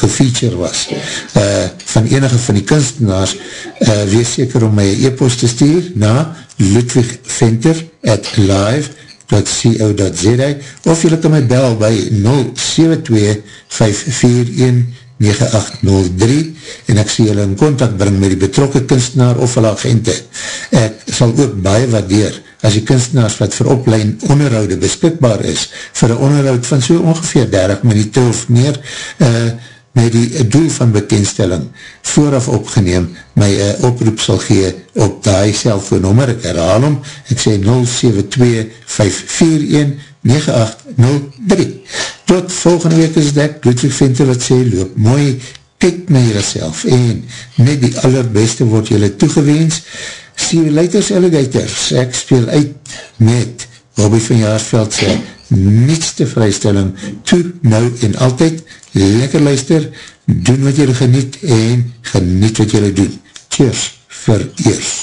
gefeature was uh, van enige van die kunstenaars uh, wees seker om my e-post te stuur na ludwigventer at live.co.za of jylle kan my bel by 072 541 9803 en ek sê julle in contact bring met die betrokke kunstenaar of hulle agente. Ek sal ook baie waardeer as die kunstenaars wat vir oplein onderhoude beskikbaar is vir een onderhoud van so ongeveer 30 minuut of meer uh, met die doel van bekendstelling vooraf opgeneem my uh, oproep sal gee op die cellfoonnummer, ek herhaal om, ek sê 072 541 9803. Tot volgende week is dek, Ludwig Venter wat sê, loop mooi, kyk na jyself en net die allerbeste word jylle toegeweens. See you later, alligators. Ek speel uit met Bobby van Jaarsveld sê, nietste vrystelling, toe, nou en altyd, lekker luister, doen wat jylle geniet en geniet wat jylle doen. Cheers vir eers.